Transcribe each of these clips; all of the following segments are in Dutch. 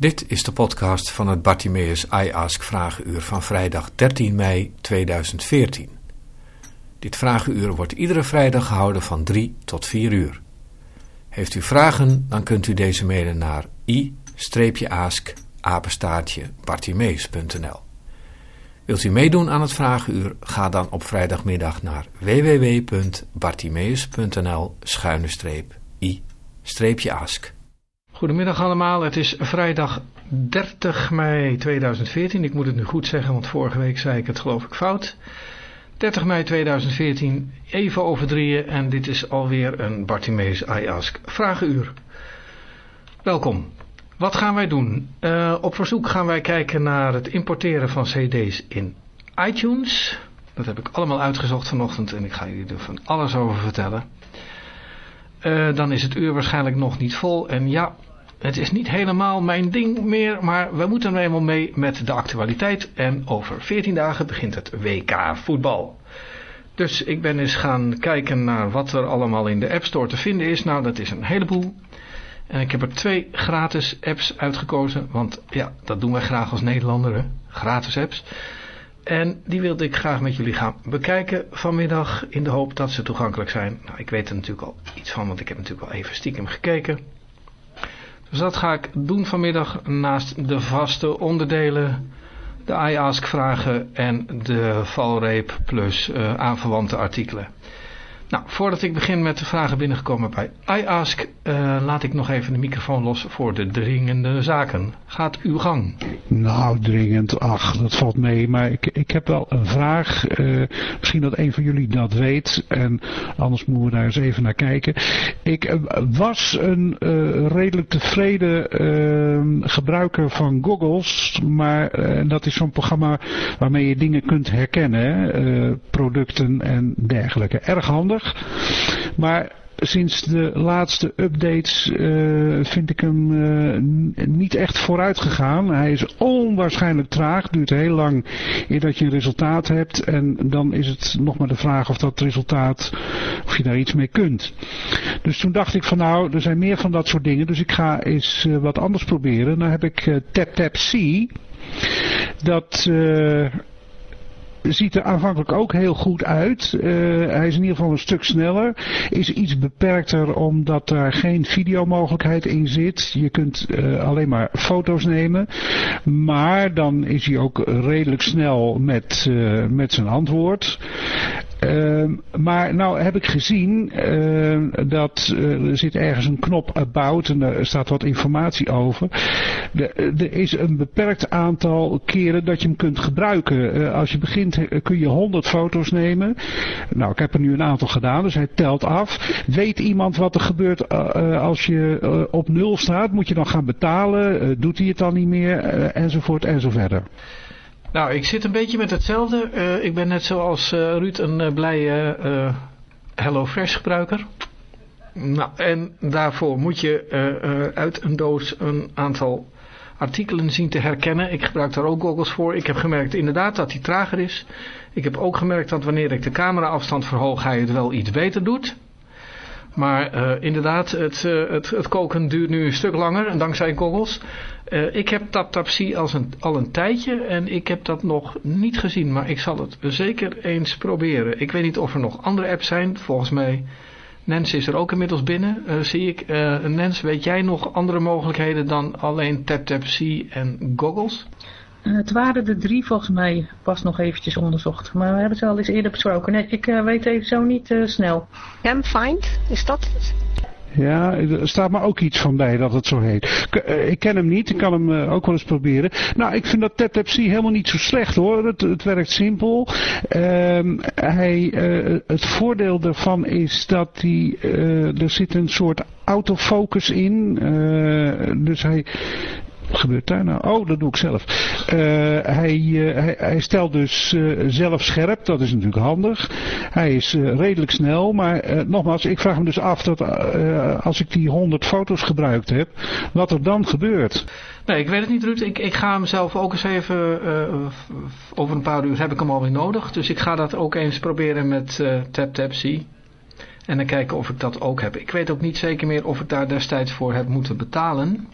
Dit is de podcast van het Bartimeus I Ask Vragenuur van vrijdag 13 mei 2014. Dit vragenuur wordt iedere vrijdag gehouden van 3 tot 4 uur. Heeft u vragen, dan kunt u deze mailen naar i-ask bartimeus.nl Wilt u meedoen aan het vragenuur, ga dan op vrijdagmiddag naar www.bartimeus.nl i-ask. Goedemiddag allemaal, het is vrijdag 30 mei 2014. Ik moet het nu goed zeggen, want vorige week zei ik het geloof ik fout. 30 mei 2014, even over drieën en dit is alweer een Bartimeus I Ask vragenuur. Welkom. Wat gaan wij doen? Uh, op verzoek gaan wij kijken naar het importeren van cd's in iTunes. Dat heb ik allemaal uitgezocht vanochtend en ik ga jullie er van alles over vertellen. Uh, dan is het uur waarschijnlijk nog niet vol. En ja, het is niet helemaal mijn ding meer, maar we moeten er eenmaal mee met de actualiteit. En over 14 dagen begint het WK voetbal. Dus ik ben eens gaan kijken naar wat er allemaal in de App Store te vinden is. Nou, dat is een heleboel. En ik heb er twee gratis apps uitgekozen, want ja, dat doen wij graag als Nederlander, gratis apps. En die wilde ik graag met jullie gaan bekijken vanmiddag in de hoop dat ze toegankelijk zijn. Nou, ik weet er natuurlijk al iets van, want ik heb natuurlijk al even stiekem gekeken. Dus dat ga ik doen vanmiddag naast de vaste onderdelen, de iAsk vragen en de valreep plus uh, aanverwante artikelen. Nou, voordat ik begin met de vragen binnengekomen bij iAsk, uh, laat ik nog even de microfoon los voor de dringende zaken. Gaat uw gang. Nou, dringend, ach, dat valt mee. Maar ik, ik heb wel een vraag. Uh, misschien dat een van jullie dat weet. En anders moeten we daar eens even naar kijken. Ik uh, was een redelijk tevreden gebruiker van Goggles. Maar dat is zo'n programma waarmee je dingen kunt herkennen. producten en dergelijke. Erg handig. Maar sinds de laatste updates uh, vind ik hem uh, niet echt vooruit gegaan. Hij is onwaarschijnlijk traag, duurt heel lang dat je een resultaat hebt. En dan is het nog maar de vraag of dat resultaat, of je daar iets mee kunt. Dus toen dacht ik van nou, er zijn meer van dat soort dingen. Dus ik ga eens uh, wat anders proberen. Dan heb ik TapTapC. Dat ziet er aanvankelijk ook heel goed uit. Uh, hij is in ieder geval een stuk sneller. Is iets beperkter omdat daar geen videomogelijkheid in zit. Je kunt uh, alleen maar foto's nemen. Maar dan is hij ook redelijk snel met, uh, met zijn antwoord. Uh, maar nou heb ik gezien uh, dat uh, er zit ergens een knop about en daar staat wat informatie over. De, er is een beperkt aantal keren dat je hem kunt gebruiken. als je begint kun je 100 foto's nemen. Nou ik heb er nu een aantal gedaan dus hij telt af. Weet iemand wat er gebeurt als je op nul staat? Moet je dan gaan betalen? doet hij het dan niet meer? enzovoort enzoverder. Nou, ik zit een beetje met hetzelfde. Uh, ik ben net zoals uh, Ruud een uh, blije HelloFresh gebruiker. Nou, en daarvoor moet je uit een doos een aantal artikelen zien te herkennen. Ik gebruik daar ook goggles voor. Ik heb gemerkt inderdaad dat hij trager is. Ik heb ook gemerkt dat wanneer ik de cameraafstand verhoog, hij het wel iets beter doet. Maar inderdaad, het, het, het, koken duurt nu een stuk langer, dankzij goggles. Uh, ik heb TapTapC als een, al een tijdje en ik heb dat nog niet gezien, maar ik zal het zeker eens proberen. Ik weet niet of er nog andere apps zijn, volgens mij... Nens is er ook inmiddels binnen, zie ik. Nens, weet jij nog andere mogelijkheden dan alleen TapTapC en goggles? Het waren er drie volgens mij, pas nog eventjes onderzocht. Maar we hebben ze al eens eerder besproken. Nee, ik uh, weet even zo niet uh, snel. Camfind, is dat het? Ja, er staat maar ook iets van bij dat het zo heet. Ik ken hem niet, ik kan hem ook wel eens proberen. Nou, ik vind dat TapTapC helemaal niet zo slecht hoor. Het, het werkt simpel. Uh, hij, uh, het voordeel daarvan is dat uh, er zit een soort autofocus in. dus hij, gebeurt daar nou? Oh, dat doe ik zelf. Uh, hij, uh, hij, hij, stelt dus uh, zelf scherp, dat is natuurlijk handig. Hij is redelijk snel, maar nogmaals, ik vraag me dus af dat als ik die 100 foto's gebruikt heb, wat er dan gebeurt. Nee, ik weet het niet Ruud. Ik, ik ga hem zelf ook eens even, over een paar uur heb ik hem alweer nodig. Dus ik ga dat ook eens proberen met TapTapC. En dan kijken of ik dat ook heb. Ik weet ook niet zeker meer of ik daar destijds voor heb moeten betalen.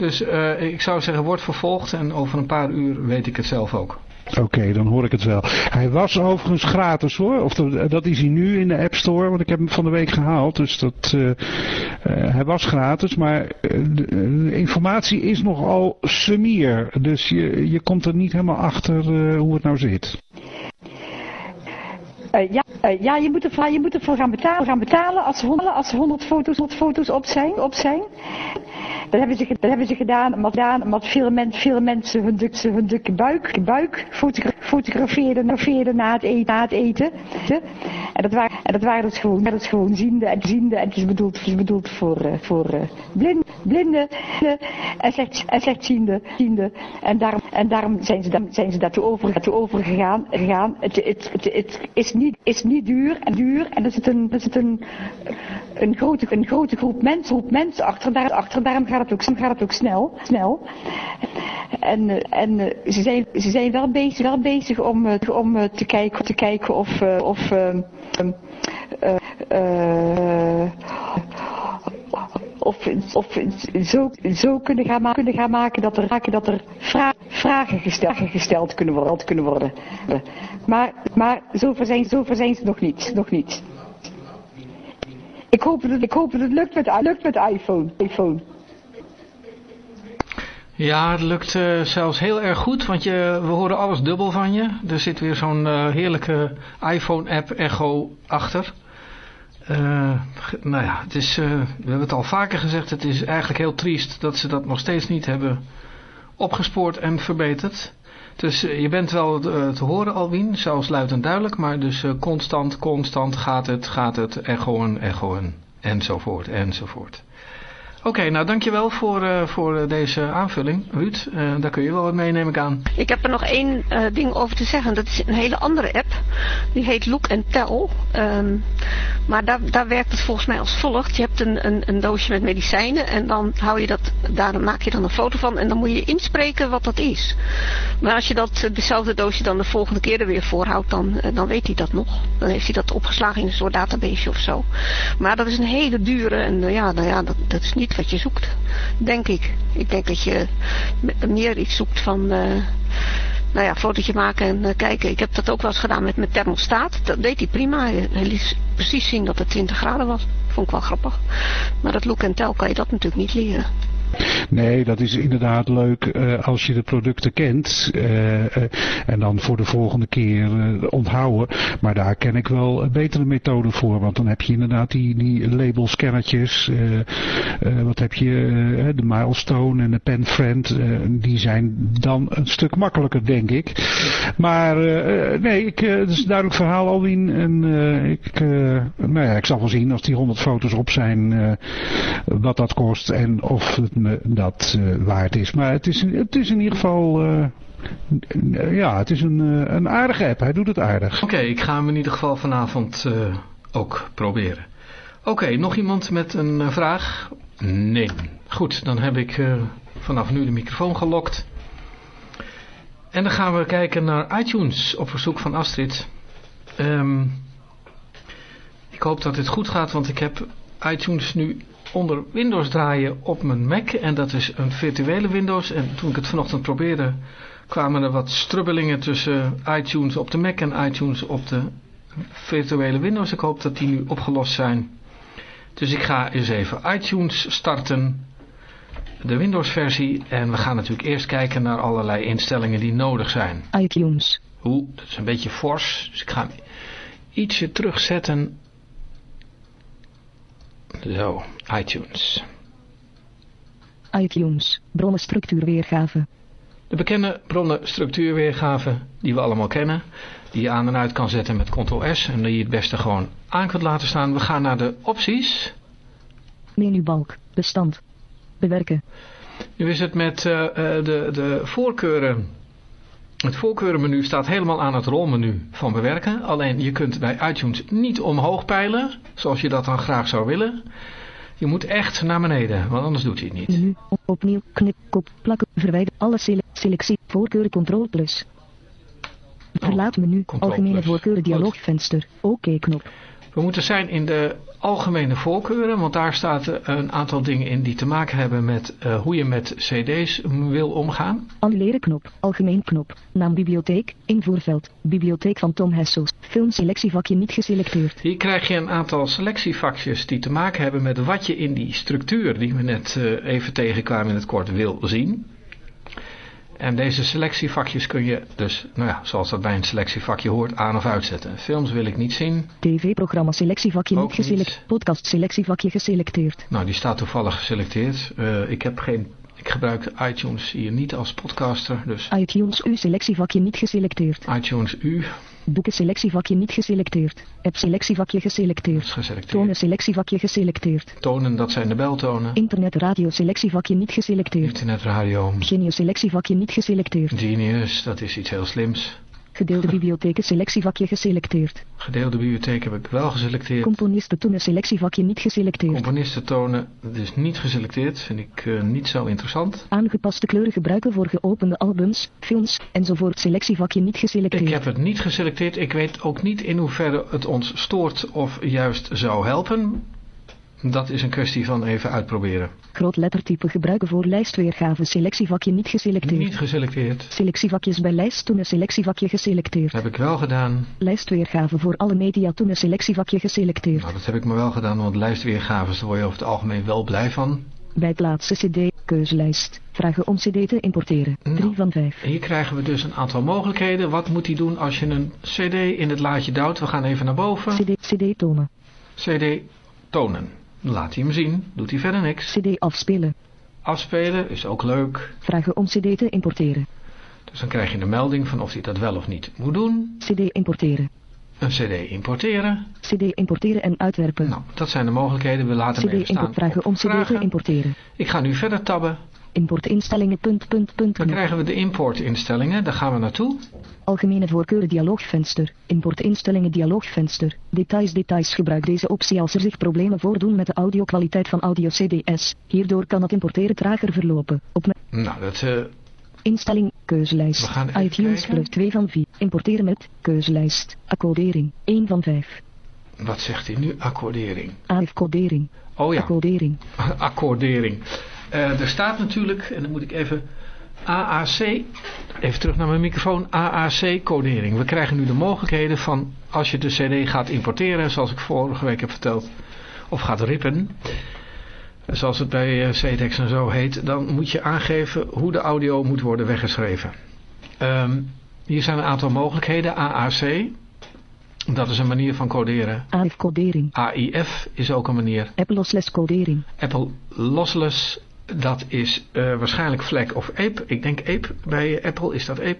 Dus uh, ik zou zeggen, word vervolgd en over een paar uur weet ik het zelf ook. Oké, dan hoor ik het wel. Hij was overigens gratis hoor. Of dat, is hij nu in de App Store, want ik heb hem van de week gehaald. Dus dat, uh, uh, hij was gratis, maar de, de, informatie is nogal semier. Dus je, je komt er niet helemaal achter hoe het nou zit. Uh, ja, uh, ja, je moet ervoor, je moet ervoor gaan betalen, gaan betalen als, 100, als 100 foto's, 100 foto's op zijn. Op zijn. Dat, hebben ze, dat hebben ze gedaan omdat, gedaan, omdat veel, men, veel mensen hun, duk, hun dikke buik, buik fotogra fotografeerden, fotografeerden na het eten. Na het eten. En, dat waren, en dat waren dus gewoon, dat gewoon ziende en ziende. En het is bedoeld, het is bedoeld voor, uh, voor uh, blind, blinden en slecht, en slechtziende. Ziende. En, daarom, en daarom zijn ze, zijn ze daartoe over, daartoe overgegaan. Gegaan. Het, het, het, het is niet, is niet duur en duur. En er zit een, er zit een, een, grote, een grote groep mensen, groep mensen achter. Daar, achter daarom gaat het ook, gaat het ook snel. snel. En, en ze, zijn, ze zijn wel bezig, wel bezig om, om te, kijken, te kijken of, of uh, uh, of, of zo, zo kunnen, gaan kunnen gaan maken dat er, dat er vra vragen gesteld, kunnen, worden, kunnen worden. Maar, maar zover, zijn, zover zijn ze nog niet. Nog niet. Ik hoop dat, ik hoop dat het lukt met, lukt met iPhone. iPhone. Ja, het lukt uh, zelfs heel erg goed, want je, we horen alles dubbel van je. Er zit weer zo'n uh, heerlijke iPhone-app Echo achter. Uh, nou ja, het is, uh, we hebben het al vaker gezegd, het is eigenlijk heel triest dat ze dat nog steeds niet hebben opgespoord en verbeterd. Dus uh, je bent wel te horen Alwin, zelfs luid en duidelijk, maar dus constant, constant gaat het, gaat het, echoen, echoen, enzovoort, enzovoort. Oké, nou dankjewel voor, uh, voor deze aanvulling, Ruud. Uh, daar kun je wel wat mee, neem ik aan. Ik heb er nog één ding over te zeggen. Dat is een hele andere app. Die heet Look and Tell. Um, maar daar, daar werkt het volgens mij als volgt. Je hebt een, een, een doosje met medicijnen en dan hou je dat, daar maak je dan een foto van en dan moet je inspreken wat dat is. Maar als je dat, dezelfde doosje dan de volgende keer er weer voorhoudt, dan, dan weet hij dat nog. Dan heeft hij dat opgeslagen in een soort database of zo. Maar dat is een hele dure en ja, nou ja dat, dat is niet wat je zoekt, denk ik. Ik denk dat je meer iets zoekt van, uh, nou ja, fotootje maken en uh, kijken. Ik heb dat ook wel eens gedaan met mijn thermostaat. Dat deed hij prima. Hij liet precies zien dat het 20 graden was. Vond ik wel grappig. Maar dat look en tel kan je dat natuurlijk niet leren. Nee, dat is inderdaad leuk uh, als je de producten kent uh, uh, en dan voor de volgende keer onthouden. Maar daar ken ik wel betere methode voor, want dan heb je inderdaad die, die labelscannertjes. wat heb je, de milestone en de penfriend, die zijn dan een stuk makkelijker denk ik. Maar nee, ik, het is duidelijk verhaal Alwin. En ik, nou ja, ik zal wel zien als die 100 foto's op zijn wat dat kost en of het me dat uh, waard is. Maar het is, het is in ieder geval... Uh, ja, het is een, uh, een aardige app. Hij doet het aardig. Oké, ik ga hem in ieder geval vanavond ook proberen. Oké, nog iemand met een vraag? Nee. Goed, dan heb ik vanaf nu de microfoon gelokt. En dan gaan we kijken naar iTunes op verzoek van Astrid. Um, ik hoop dat dit goed gaat, want ik heb iTunes nu onder Windows draaien op mijn Mac. En dat is een virtuele Windows. En toen ik het vanochtend probeerde, kwamen er wat strubbelingen tussen iTunes op de Mac en iTunes op de virtuele Windows. Ik hoop dat die nu opgelost zijn. Dus ik ga eens even iTunes starten. De Windows versie. En we gaan natuurlijk eerst kijken naar allerlei instellingen die nodig zijn. iTunes. Hoe? Dat is een beetje fors. Dus ik ga hem ietsje terugzetten zo, iTunes. iTunes, bronnenstructuurweergave. De bekende bronnenstructuurweergave die we allemaal kennen. Die je aan en uit kan zetten met ctrl-s en die je het beste gewoon aan kunt laten staan. We gaan naar de opties. Menubalk, bestand, bewerken. Nu is het met uh, de, de voorkeuren het voorkeurenmenu staat helemaal aan het rolmenu van bewerken. Alleen je kunt bij iTunes niet omhoog peilen, zoals je dat dan graag zou willen. Je moet echt naar beneden, want anders doet hij het niet. Menu, opnieuw, knip, kop, plakken, verwijder, alle sele selectie, voorkeuren, control plus. Verlaat menu, algemene voorkeuren, dialoogvenster, oké knop. We moeten zijn in de algemene voorkeuren, want daar staat een aantal dingen in die te maken hebben met uh, hoe je met cd's wil omgaan. Annuleren knop, algemeen knop, naam bibliotheek, invoerveld, bibliotheek van Tom Hessels, filmselectievakje niet geselecteerd. Hier krijg je een aantal selectievakjes die te maken hebben met wat je in die structuur die we net uh, even tegenkwamen in het kort wil zien. En deze selectievakjes kun je dus, nou ja, zoals dat bij een selectievakje hoort, aan of uitzetten. Films wil ik niet zien. TV-programma selectievakje niet geselecteerd. Podcast selectievakje geselecteerd. Nou, die staat toevallig geselecteerd. Uh, ik heb geen... Ik gebruik iTunes hier niet als podcaster, dus... iTunes U selectievakje niet geselecteerd. iTunes U. Boeken selectievakje niet geselecteerd. App selectievakje geselecteerd. geselecteerd. Tonen selectievakje geselecteerd. Tonen, dat zijn de beltonen. Internet radio selectievakje niet geselecteerd. Internet radio. Genius selectievakje niet geselecteerd. Genius, dat is iets heel slims. Gedeelde bibliotheken selectievakje geselecteerd. Gedeelde bibliotheek heb ik wel geselecteerd. Componisten tonen selectievakje niet geselecteerd. Componisten tonen, is niet geselecteerd, vind ik uh, niet zo interessant. Aangepaste kleuren gebruiken voor geopende albums, films enzovoort selectievakje niet geselecteerd. Ik heb het niet geselecteerd, ik weet ook niet in hoeverre het ons stoort of juist zou helpen. Dat is een kwestie van even uitproberen. Groot lettertype gebruiken voor lijstweergave. Selectievakje niet geselecteerd. Niet geselecteerd. Selectievakjes bij lijst toen een selectievakje geselecteerd. Heb ik wel gedaan. Lijstweergave voor alle media toen een selectievakje geselecteerd. Nou, dat heb ik me wel gedaan, want lijstweergaves daar word je over het algemeen wel blij van. Bij het laatste cd, keuzelijst. Vragen om cd te importeren. 3 Nou, van 5. Hier krijgen we dus een aantal mogelijkheden. Wat moet hij doen als je een cd in het laadje duwt? We gaan even naar boven. cd, cd tonen. cd tonen. Laat hij hem zien. Doet hij verder niks. cd afspelen. Afspelen is ook leuk. Vragen om cd te importeren. Dus dan krijg je een melding van of hij dat wel of niet moet doen. cd importeren. Een cd importeren. cd importeren en uitwerpen. Nou, dat zijn de mogelijkheden. We laten hem even staan. vragen om cd te importeren. Ik ga nu verder tabben. Importinstellingen punt punt punt Dan krijgen we de importinstellingen. Daar gaan we naartoe. Algemene voorkeuren dialoogvenster. Importinstellingen dialoogvenster. Details details gebruik deze optie als er zich problemen voordoen met de audiokwaliteit van audio CDS. Hierdoor kan het importeren trager verlopen. Op Nou, dat... eh, instelling keuzelijst. We gaan even iTunes plus 2 van 4. Importeren met keuzelijst. Accodering 1 van 5. wat zegt hij nu? Accordering. AF-codering. Oh ja, Accodering. accordering. Eh, er staat natuurlijk, en dan moet ik even... AAC, even terug naar mijn microfoon, AAC-codering. We krijgen nu de mogelijkheden van als je de cd gaat importeren, zoals ik vorige week heb verteld, of gaat rippen, zoals het bij eh, CDEX en zo heet, dan moet je aangeven hoe de audio moet worden weggeschreven. Ehm, hier zijn een aantal mogelijkheden. AAC, dat is een manier van coderen. AF-codering. AIF is ook een manier. Apple lossless codering. Apple Lossless, dat is eh, waarschijnlijk FLAC of APE. Ik denk APE, bij Apple is dat APE.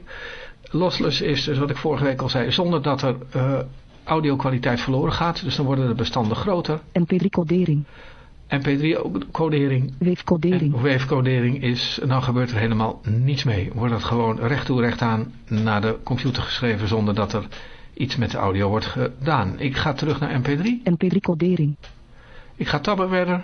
Lossless is dus wat ik vorige week al zei, zonder dat er uh, audio-kwaliteit verloren gaat. Dus dan worden de bestanden groter. MP3-codering. MP3-codering Wave-codering. wave-codering is, dan gebeurt er helemaal niets mee. Wordt het gewoon recht toe recht aan naar de computer geschreven zonder dat er iets met de audio wordt gedaan. Ik ga terug naar MP3. MP3-codering. Ik ga tabben verder.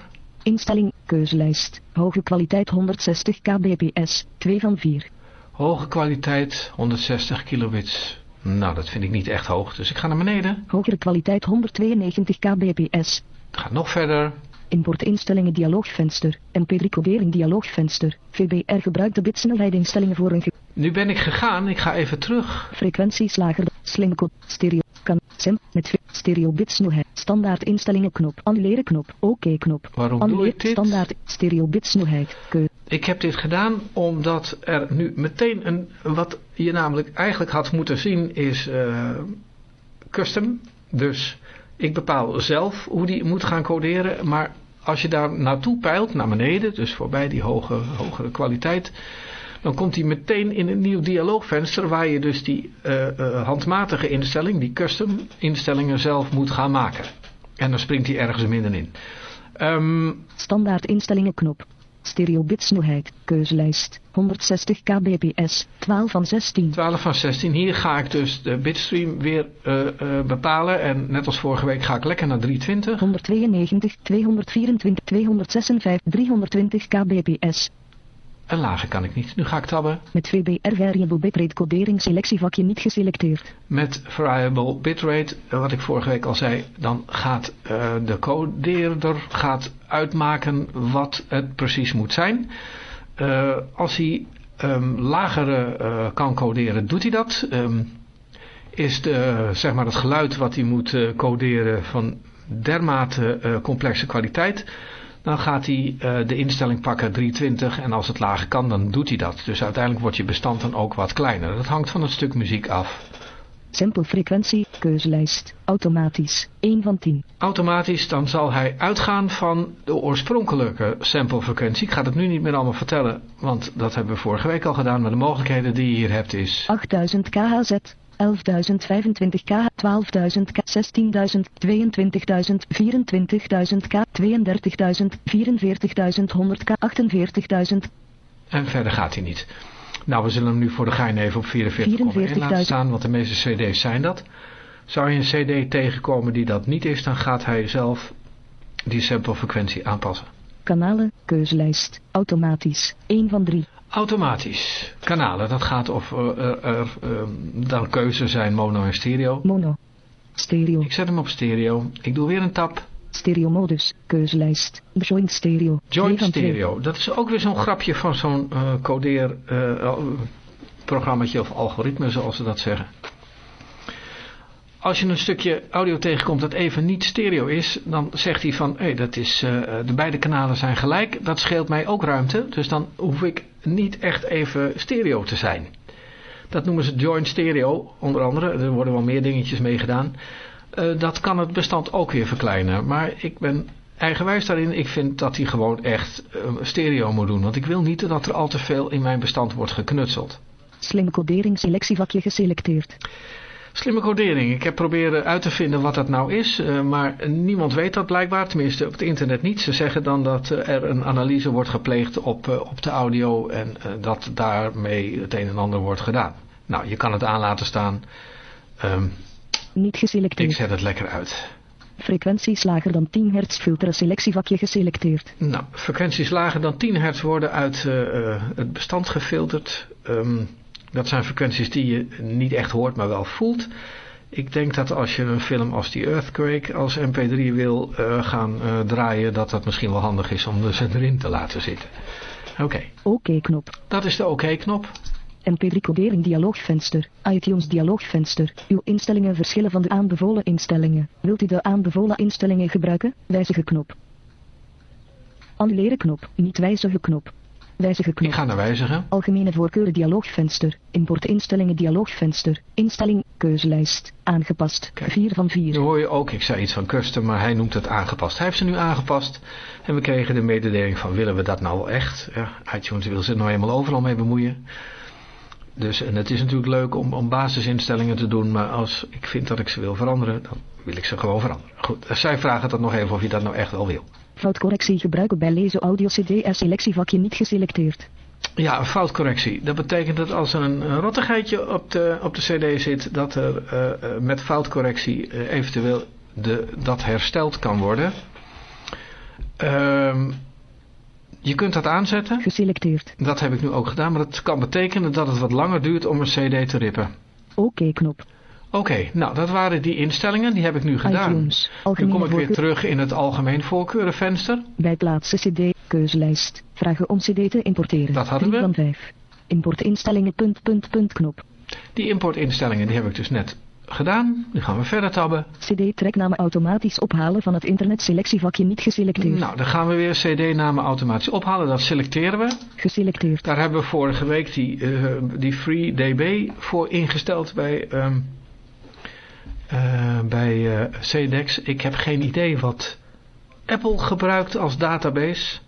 Instelling, keuzelijst. Hoge kwaliteit 160 kbps, 2 van 4. Hoge kwaliteit, 160 kilobits. Nou, dat vind ik niet echt hoog, dus ik ga naar beneden. Hogere kwaliteit 192 kbps. Ga nog verder. Importinstellingen dialoogvenster. MP3-codering dialoogvenster. VBR gebruikt de bitsnelheidinstellingen voor een ge- Nu ben ik gegaan, ik ga even terug. frequentieslager. Slimcode. Stereo. Kan. Sem. Met stereo bitsnelheid. Standaard instellingen knop. Annuleren knop. Oké knop. Waarom doe ik dit? standaard stereo. Keu. Ik heb dit gedaan omdat er nu meteen een, wat je namelijk eigenlijk had moeten zien is eh, custom. Dus ik bepaal zelf hoe die moet gaan coderen, maar als je daar naartoe peilt, naar beneden, dus voorbij die hoge, hogere kwaliteit, dan komt hij meteen in een nieuw dialoogvenster waar je dus die eh, eh, handmatige instelling, die custom instellingen zelf moet gaan maken. En dan springt hij ergens middenin. Ehm Standaard instellingen knop. Stereo bitsnelheid. Keuzelijst. 160 kbps. 12 van 16. 12 van 16. Hier ga ik dus de bitstream weer uh, uh, bepalen. En net als vorige week ga ik lekker naar 320. 192, 224, 256, 320 kbps. En lager kan ik niet. Nu ga ik tabben. Met VBR variable bitrate codering selectievakje niet geselecteerd. Met variable bitrate, eh, wat ik vorige week al zei, dan gaat uh, de codeerder gaat uitmaken wat het precies moet zijn. Uh, als hij um, lagere uh, kan coderen, doet hij dat. Um, is de, zeg maar het geluid wat hij moet coderen van dermate complexe kwaliteit dan gaat hij uh, de instelling pakken 320 en als het lager kan, dan doet hij dat. Dus uiteindelijk wordt je bestand dan ook wat kleiner. Dat hangt van het stuk muziek af. Sample frequentie, keuzelijst, automatisch, 1 van 10. Automatisch, dan zal hij uitgaan van de oorspronkelijke sample frequentie. Ik ga het nu niet meer allemaal vertellen, want dat hebben we vorige week al gedaan. Maar de mogelijkheden die je hier hebt is... 8000 KHZ, 11.025 k, 12.000 k, 16.000, 22.000, 24.000 k, 32.000, 44.100 k, 48.000. En verder gaat hij niet. Nou, we zullen hem nu voor de gein even op 44,1 laten staan, want de meeste cd's zijn dat. Zou je een cd tegenkomen die dat niet is, dan gaat hij zelf die samplefrequentie aanpassen. Kanalen, keuzelijst, automatisch, 1 van 3. Automatisch. Kanalen, dat gaat of er, er, er dan keuze zijn mono en stereo. Mono. Stereo. Ik zet hem op stereo. Ik doe weer een tab. Stereo modus, keuzelijst, joint stereo. Joint stereo, dat is ook weer zo'n grapje van zo'n uh, codeer programmaatje of algoritme zoals ze dat zeggen. Als je een stukje audio tegenkomt dat even niet stereo is, dan zegt hij van, hey, dat is, uh, de beide kanalen zijn gelijk, dat scheelt mij ook ruimte, dus dan hoef ik niet echt even stereo te zijn. Dat noemen ze joint stereo, onder andere, er worden wel meer dingetjes mee gedaan. Uh, dat kan het bestand ook weer verkleinen, maar ik ben eigenwijs daarin, ik vind dat hij gewoon echt uh, stereo moet doen, want ik wil niet dat er al te veel in mijn bestand wordt geknutseld. Slimme codering selectievakje geselecteerd. Slimme codering. Ik heb proberen uit te vinden wat dat nou is, uh, maar niemand weet dat blijkbaar, tenminste op het internet niet. Ze zeggen dan dat uh, er een analyse wordt gepleegd op, uh, op de audio en dat daarmee het een en ander wordt gedaan. Nou, je kan het aan laten staan. Um, niet geselecteerd. Ik zet het lekker uit. Frequenties lager dan 10 hertz filteren selectievakje geselecteerd. Nou, frequenties lager dan 10 hertz worden uit het bestand gefilterd. Um, dat zijn frequenties die je niet echt hoort, maar wel voelt. Ik denk dat als je een film als die Earthquake als mp3 wil uh, gaan uh, draaien, dat dat misschien wel handig is om ze erin te laten zitten. Oké. Okay. Oké knop. Dat is de oké knop. mp3 codering dialoogvenster. iTunes dialoogvenster. Uw instellingen verschillen van de aanbevolen instellingen. Wilt u de aanbevolen instellingen gebruiken? Wijzigen knop. Annuleren knop. Niet wijzigen knop. Wijzigen knop. Ik ga naar wijzigen. Algemene voorkeuren dialoogvenster. Import instellingen dialoogvenster. Instelling keuzelijst. Aangepast. Kijk, 4 van 4. Nu hoor je ook, ik zei iets van custom, maar hij noemt het aangepast. Hij heeft ze nu aangepast. En we kregen de mededeling van willen we dat nou wel echt? Ja, iTunes wil zich nou eenmaal overal mee bemoeien. Dus, en het is natuurlijk leuk om, om basisinstellingen te doen, maar als ik vind dat ik ze wil veranderen, dan wil ik ze gewoon veranderen. Goed, zij vragen dat nog even of je dat nou echt wel wil. Foutcorrectie gebruiken bij lezen audio cd selectievakje niet geselecteerd. Ja, een foutcorrectie. Dat betekent dat als er een rottigheidje op de, op de cd zit, dat er uh, met foutcorrectie uh, eventueel de, dat hersteld kan worden. Um, je kunt dat aanzetten. Geselecteerd. Dat heb ik nu ook gedaan, maar dat kan betekenen dat het wat langer duurt om een cd te rippen. Oké okay, knop. Oké, okay, nou dat waren die instellingen, die heb ik nu gedaan. iTunes, nu kom ik weer terug in het algemeen voorkeurenvenster. Bij plaatsen cd, keuzelijst, vragen om cd te importeren. Dat hadden we. van 5. Importinstellingen, punt, punt, punt, knop. Die importinstellingen die heb ik dus net gedaan. Nu gaan we verder tabben. CD-treknamen automatisch ophalen van het internet selectievakje niet geselecteerd. Nou, dan gaan we weer CD-namen automatisch ophalen. Dat selecteren we. Geselecteerd. Daar hebben we vorige week die, uh, die FreeDB voor ingesteld bij... Um, uh, bij uh, CDEX. Ik heb geen idee wat Apple gebruikt als database.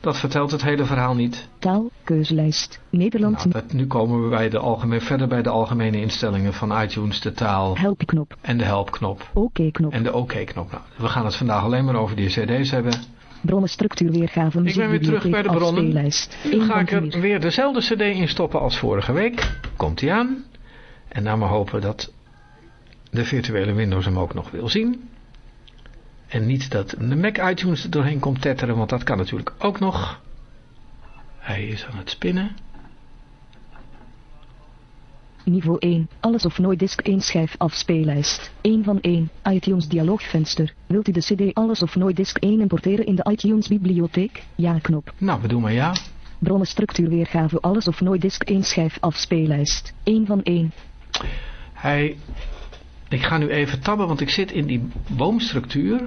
Dat vertelt het hele verhaal niet. Taal, keuzelijst, Nederland. Nou, dat, nu komen we bij de algemeen, verder bij de algemene instellingen van iTunes, de taal. Helpknop. En de helpknop. Oké okay knop. En de oké okay knop. Nou, we gaan het vandaag alleen maar over die cd's hebben. Bronnenstructuur weergave Ik ben weer terug bij de bronnen. Nu ga ik er weer dezelfde cd in stoppen als vorige week. Komt hij aan. En nou maar hopen dat de virtuele Windows hem ook nog wil zien. En niet dat de Mac iTunes er doorheen komt tetteren, want dat kan natuurlijk ook nog. Hij is aan het spinnen. Niveau 1. Alles of nooit disk 1 schijf afspeellijst. 1 van 1. iTunes dialoogvenster. Wilt u de cd Alles of nooit disk 1 importeren in de iTunes bibliotheek? Ja knop. Nou, we doen maar ja. Bronnenstructuur weergave Alles of nooit disk 1 schijf afspeellijst. 1 van 1. Hij... Ik ga nu even tabben, want ik zit in die boomstructuur.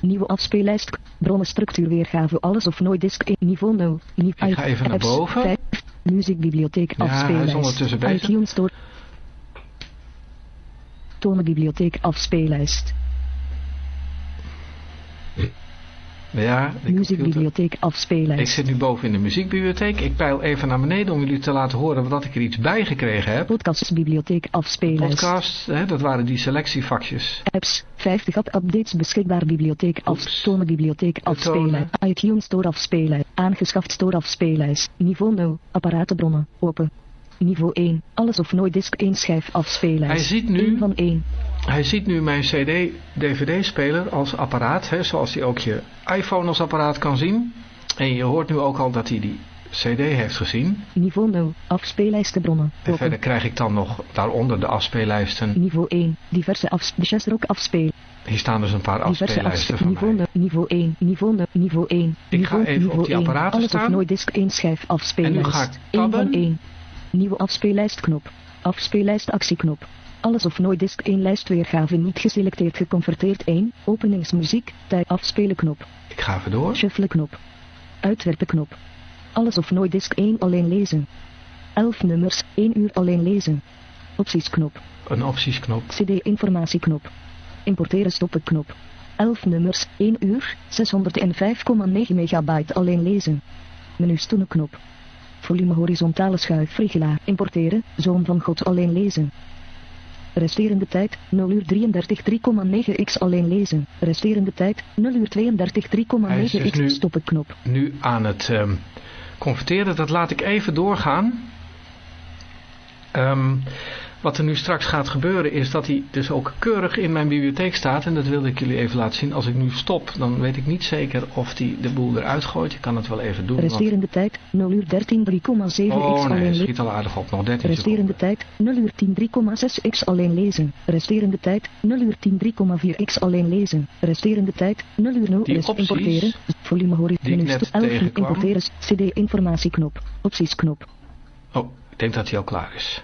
Nieuwe afspeellijst. Bronnenstructuur weergave Alles of nooit disk 1 niveau 0. Niveau Ik ga even naar boven. Muziekbibliotheek Ja, afspeellijst. ondertussen bezig. iTunes Store. Tonenbibliotheek afspeellijst. Ja, de. Muziekbibliotheek Ik afspeellijst. zit nu boven in de muziekbibliotheek. Ik peil even naar beneden om jullie te laten horen dat ik er iets bij gekregen heb. Podcastsbibliotheek afspeellijst. Podcast, hè, dat waren die selectievakjes. Apps, 50 app updates beschikbaar bibliotheek af, Oeps. tonenbibliotheek afspelen, iTunes Store afspelen, aangeschaft Store afspeellijst, niveau 0, apparatenbronnen, open. Niveau 1, alles of nooit disk 1 schijf afspelen. Hij ziet nu- 1 van 1. Hij ziet nu mijn CD-DVD-speler als apparaat, hè, zoals hij ook je iPhone als apparaat kan zien. En je hoort nu ook al dat hij die CD heeft gezien. Niveau 0, afspeellijsten bronnen, En verder krijg ik dan nog daaronder de afspeellijsten. Niveau 1, diverse afs, de jazzrock afspelen, Hier staan dus een paar afspeellijsten afs, van niveau mij. 0, niveau 1, niveau 0, niveau 1, Ik niveau, ga even op die 1, apparaten alles staan. of nooit disk 1 schijf afspeellijst. En nu ga ik 1 van tabben. 1. Nieuwe afspeellijstknop. Afspeellijst actieknop. Alles of nooit disk 1 lijstweergave niet geselecteerd geconverteerd 1. Openingsmuziek. Tijd afspelen knop. Ik ga even door. Shuffle knop. Uitwerpen knop. Alles of nooit disk 1 alleen lezen. 11 nummers, 1 uur alleen lezen. Opties knop. Een optiesknop. CD informatieknop. Importeren stoppen knop. 11 nummers, 1 uur, 605,9 megabyte alleen lezen. Menu stoelen knop. Volume horizontale schuifregelaar. Importeren, Zoon van God alleen lezen. Resterende tijd 0 uur 33 3,9 x alleen lezen. Resterende tijd 0 uur 32 Hij is 3,9 dus x nu- stoppen knop. Nu aan het ehm, converteren. Dat laat ik even doorgaan. Ehm, wat er nu straks gaat gebeuren is dat hij dus ook keurig in mijn bibliotheek staat. En dat wilde ik jullie even laten zien. Als ik nu stop, dan weet ik niet zeker of hij de boel eruit gooit. Ik kan het wel even doen. Want... Resterende tijd 0 uur 13 3,7 x Oh nee, alleen lezen. schiet al aardig op. Nog 13 Resterende seconden. tijd 0 uur 10 3,6 x alleen lezen. Resterende tijd 0 uur 10 3,4 x alleen lezen. Resterende tijd 0 uur 0 Die rest opties importeren. Volume horizon ik menu net sto- 11 tegenkwam. importeren CD informatieknop. Optiesknop. Oh, ik denk dat hij al klaar is.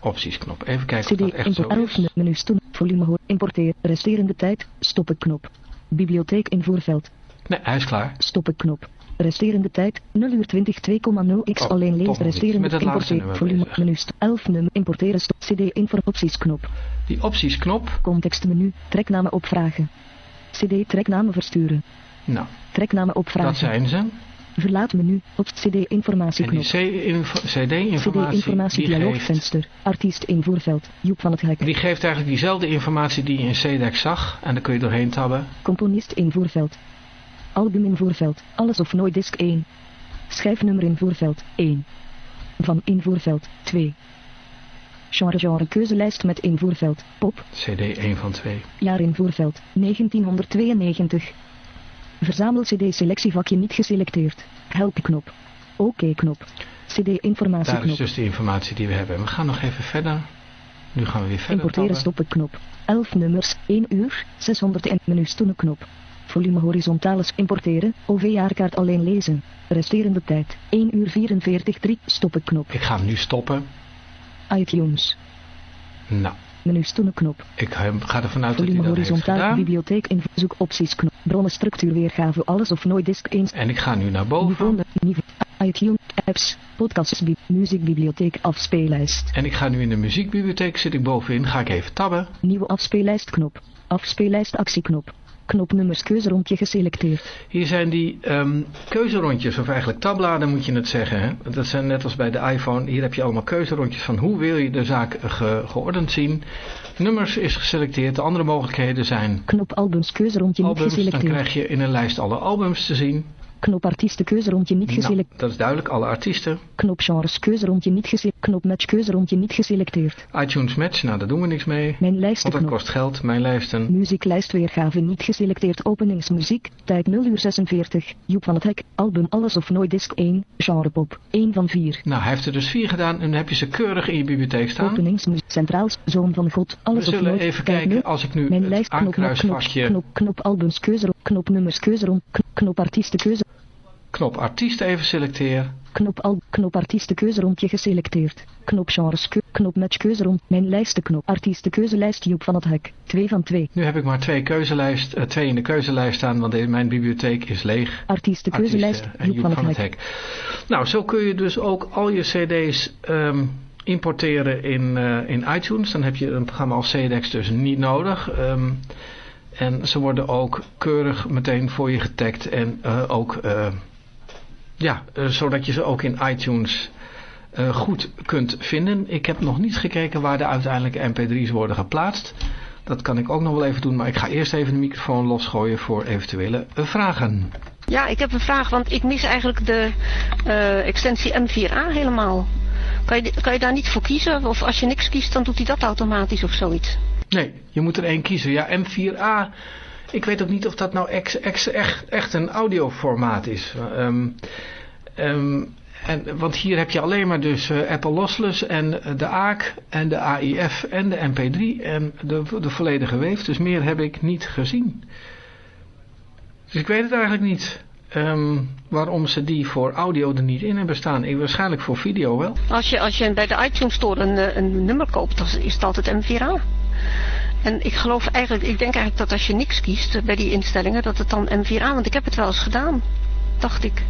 Optiesknop. Even kijken CD of dat echt zo import 11 is. menu stoel. Volume hoor importeer. Resterende tijd stoppen knop. Bibliotheek invoerveld. Nee, hij is klaar. Stoppen knop. Resterende tijd 0 uur 20 2,0 x Oh, alleen niet. Resterende importeer. Volume bezig. menu sto- 11 nummer importeren stop. CD info optiesknop. Die optiesknop. Contextmenu, treknamen opvragen. CD treknamen versturen. Nou, Treknamen opvragen. dat zijn ze. Verlaat menu, op CD. CD-informatie informatie die geeft, dialoogvenster. Artiest invoerveld. Joep van het Hek. die geeft eigenlijk diezelfde informatie die je in CDEC zag. En daar kun je doorheen tabben. Componist invoerveld. Album invoerveld. Alles of nooit disk 1. Schijfnummer invoerveld 1. Van invoerveld 2. Genre genre keuzelijst met invoerveld. Pop. CD 1 van 2. Jaar invoerveld 1992. Verzamel CD selectievakje niet geselecteerd. Help knop. OK knop. CD Daar is dus de informatie die we hebben. En we gaan nog even verder. Nu gaan we weer verder Importeren stoppen knop. 11 nummers, 1 uur, 600 en menu stoelen knop. Volume horizontale s- importeren, OV-jaarkaart alleen lezen. Resterende tijd, 1 uur 44 3 stoppen knop. Ik ga hem nu stoppen. iTunes, Nou, menu knop. ik ga ervan uit dat hij Volume dat heeft gedaan. bibliotheek in zoek opties knop. Bronnenstructuur weergave alles of nooit disk 1. En ik ga nu naar boven. niveau, iTunes, apps, podcasts, bi- muziekbibliotheek afspeellijst. En ik ga nu in de muziekbibliotheek. Zit ik bovenin. Ga ik even tabben. Nieuwe afspeellijstknop. Afspeellijst actieknop. Knopnummers keuzerondje geselecteerd. Hier zijn die ehm, keuzerondjes, of eigenlijk tabbladen moet je het zeggen. Hè? Dat zijn net als bij de iPhone. Hier heb je allemaal keuzerondjes van hoe wil je de zaak ge- geordend zien. Nummers is geselecteerd. De andere mogelijkheden zijn Knop albums keuzerondje niet albums. Dan geselecteerd. krijg je in een lijst alle albums te zien. Knop artiesten keuze niet Nou, geselecteerd. dat is duidelijk, alle artiesten. Knop genres keuze niet geselecteerd. Knop match keuze niet geselecteerd. iTunes Match, nou daar doen we niks mee. Mijn lijsten Want dat knop. kost geld, mijn lijsten. Muzieklijstweergave niet geselecteerd. Openingsmuziek. Tijd 0 uur 46. Joep van het Hek. Album Alles of Nooit Disc 1. Genre pop. 1 van 4. Nou, hij heeft er dus vier gedaan en dan heb je ze keurig in je bibliotheek staan. Openingsmuziek. Centraals. Zoon van God. We Alles of zullen Nooit. even Tijd kijken, nul. als ik nu Mijn het lijst knop knop knop knop knop albums keuze knop nummers keuze rond knop artiesten keuze knop artiest even selecteer. knop al knop artiesten keuze rondje geselecteerd knop genres keu- knop match keuze rond mijn lijsten knop artiesten keuzelijst Joep van het Hek 2 van 2 Nu heb ik maar twee, keuzelijst, eh, twee in de keuzelijst staan, want mijn bibliotheek is leeg. artiesten keuzelijst Artiesten en Joep van het Hek Nou, zo kun je dus ook al je cd's ehm, importeren in, eh, in iTunes. Dan heb je een programma als CDEX dus niet nodig. Ehm, en ze worden ook keurig meteen voor je getagd en eh, ook, eh, ja, eh, zodat je ze ook in iTunes eh, goed kunt vinden. Ik heb nog niet gekeken waar de uiteindelijke mp3's worden geplaatst. Dat kan ik ook nog wel even doen, maar ik ga eerst even de microfoon losgooien voor eventuele eh, vragen. Ja, ik heb een vraag, want ik mis eigenlijk de extensie M4A helemaal. Kan je, kan je daar niet voor kiezen? Of als je niks kiest, dan doet hij dat automatisch of zoiets? Nee, je moet er één kiezen. Ja, M4A. Ik weet ook niet of dat nou echt, echt een audioformaat is. Ehm, ehm, en, want hier heb je alleen maar dus eh, Apple Lossless en eh, de AAC en de AIF en de MP3 en de, de volledige weef. Dus meer heb ik niet gezien. Dus ik weet het eigenlijk niet. ehm, waarom ze die voor audio er niet in hebben staan. Ik, waarschijnlijk voor video wel. Als je, als je bij de iTunes Store een, eh, een nummer koopt, dan is het altijd M4A. En ik geloof eigenlijk, ik denk eigenlijk dat als je niks kiest bij die instellingen, dat het dan M4A, want ik heb het wel eens gedaan, dacht ik.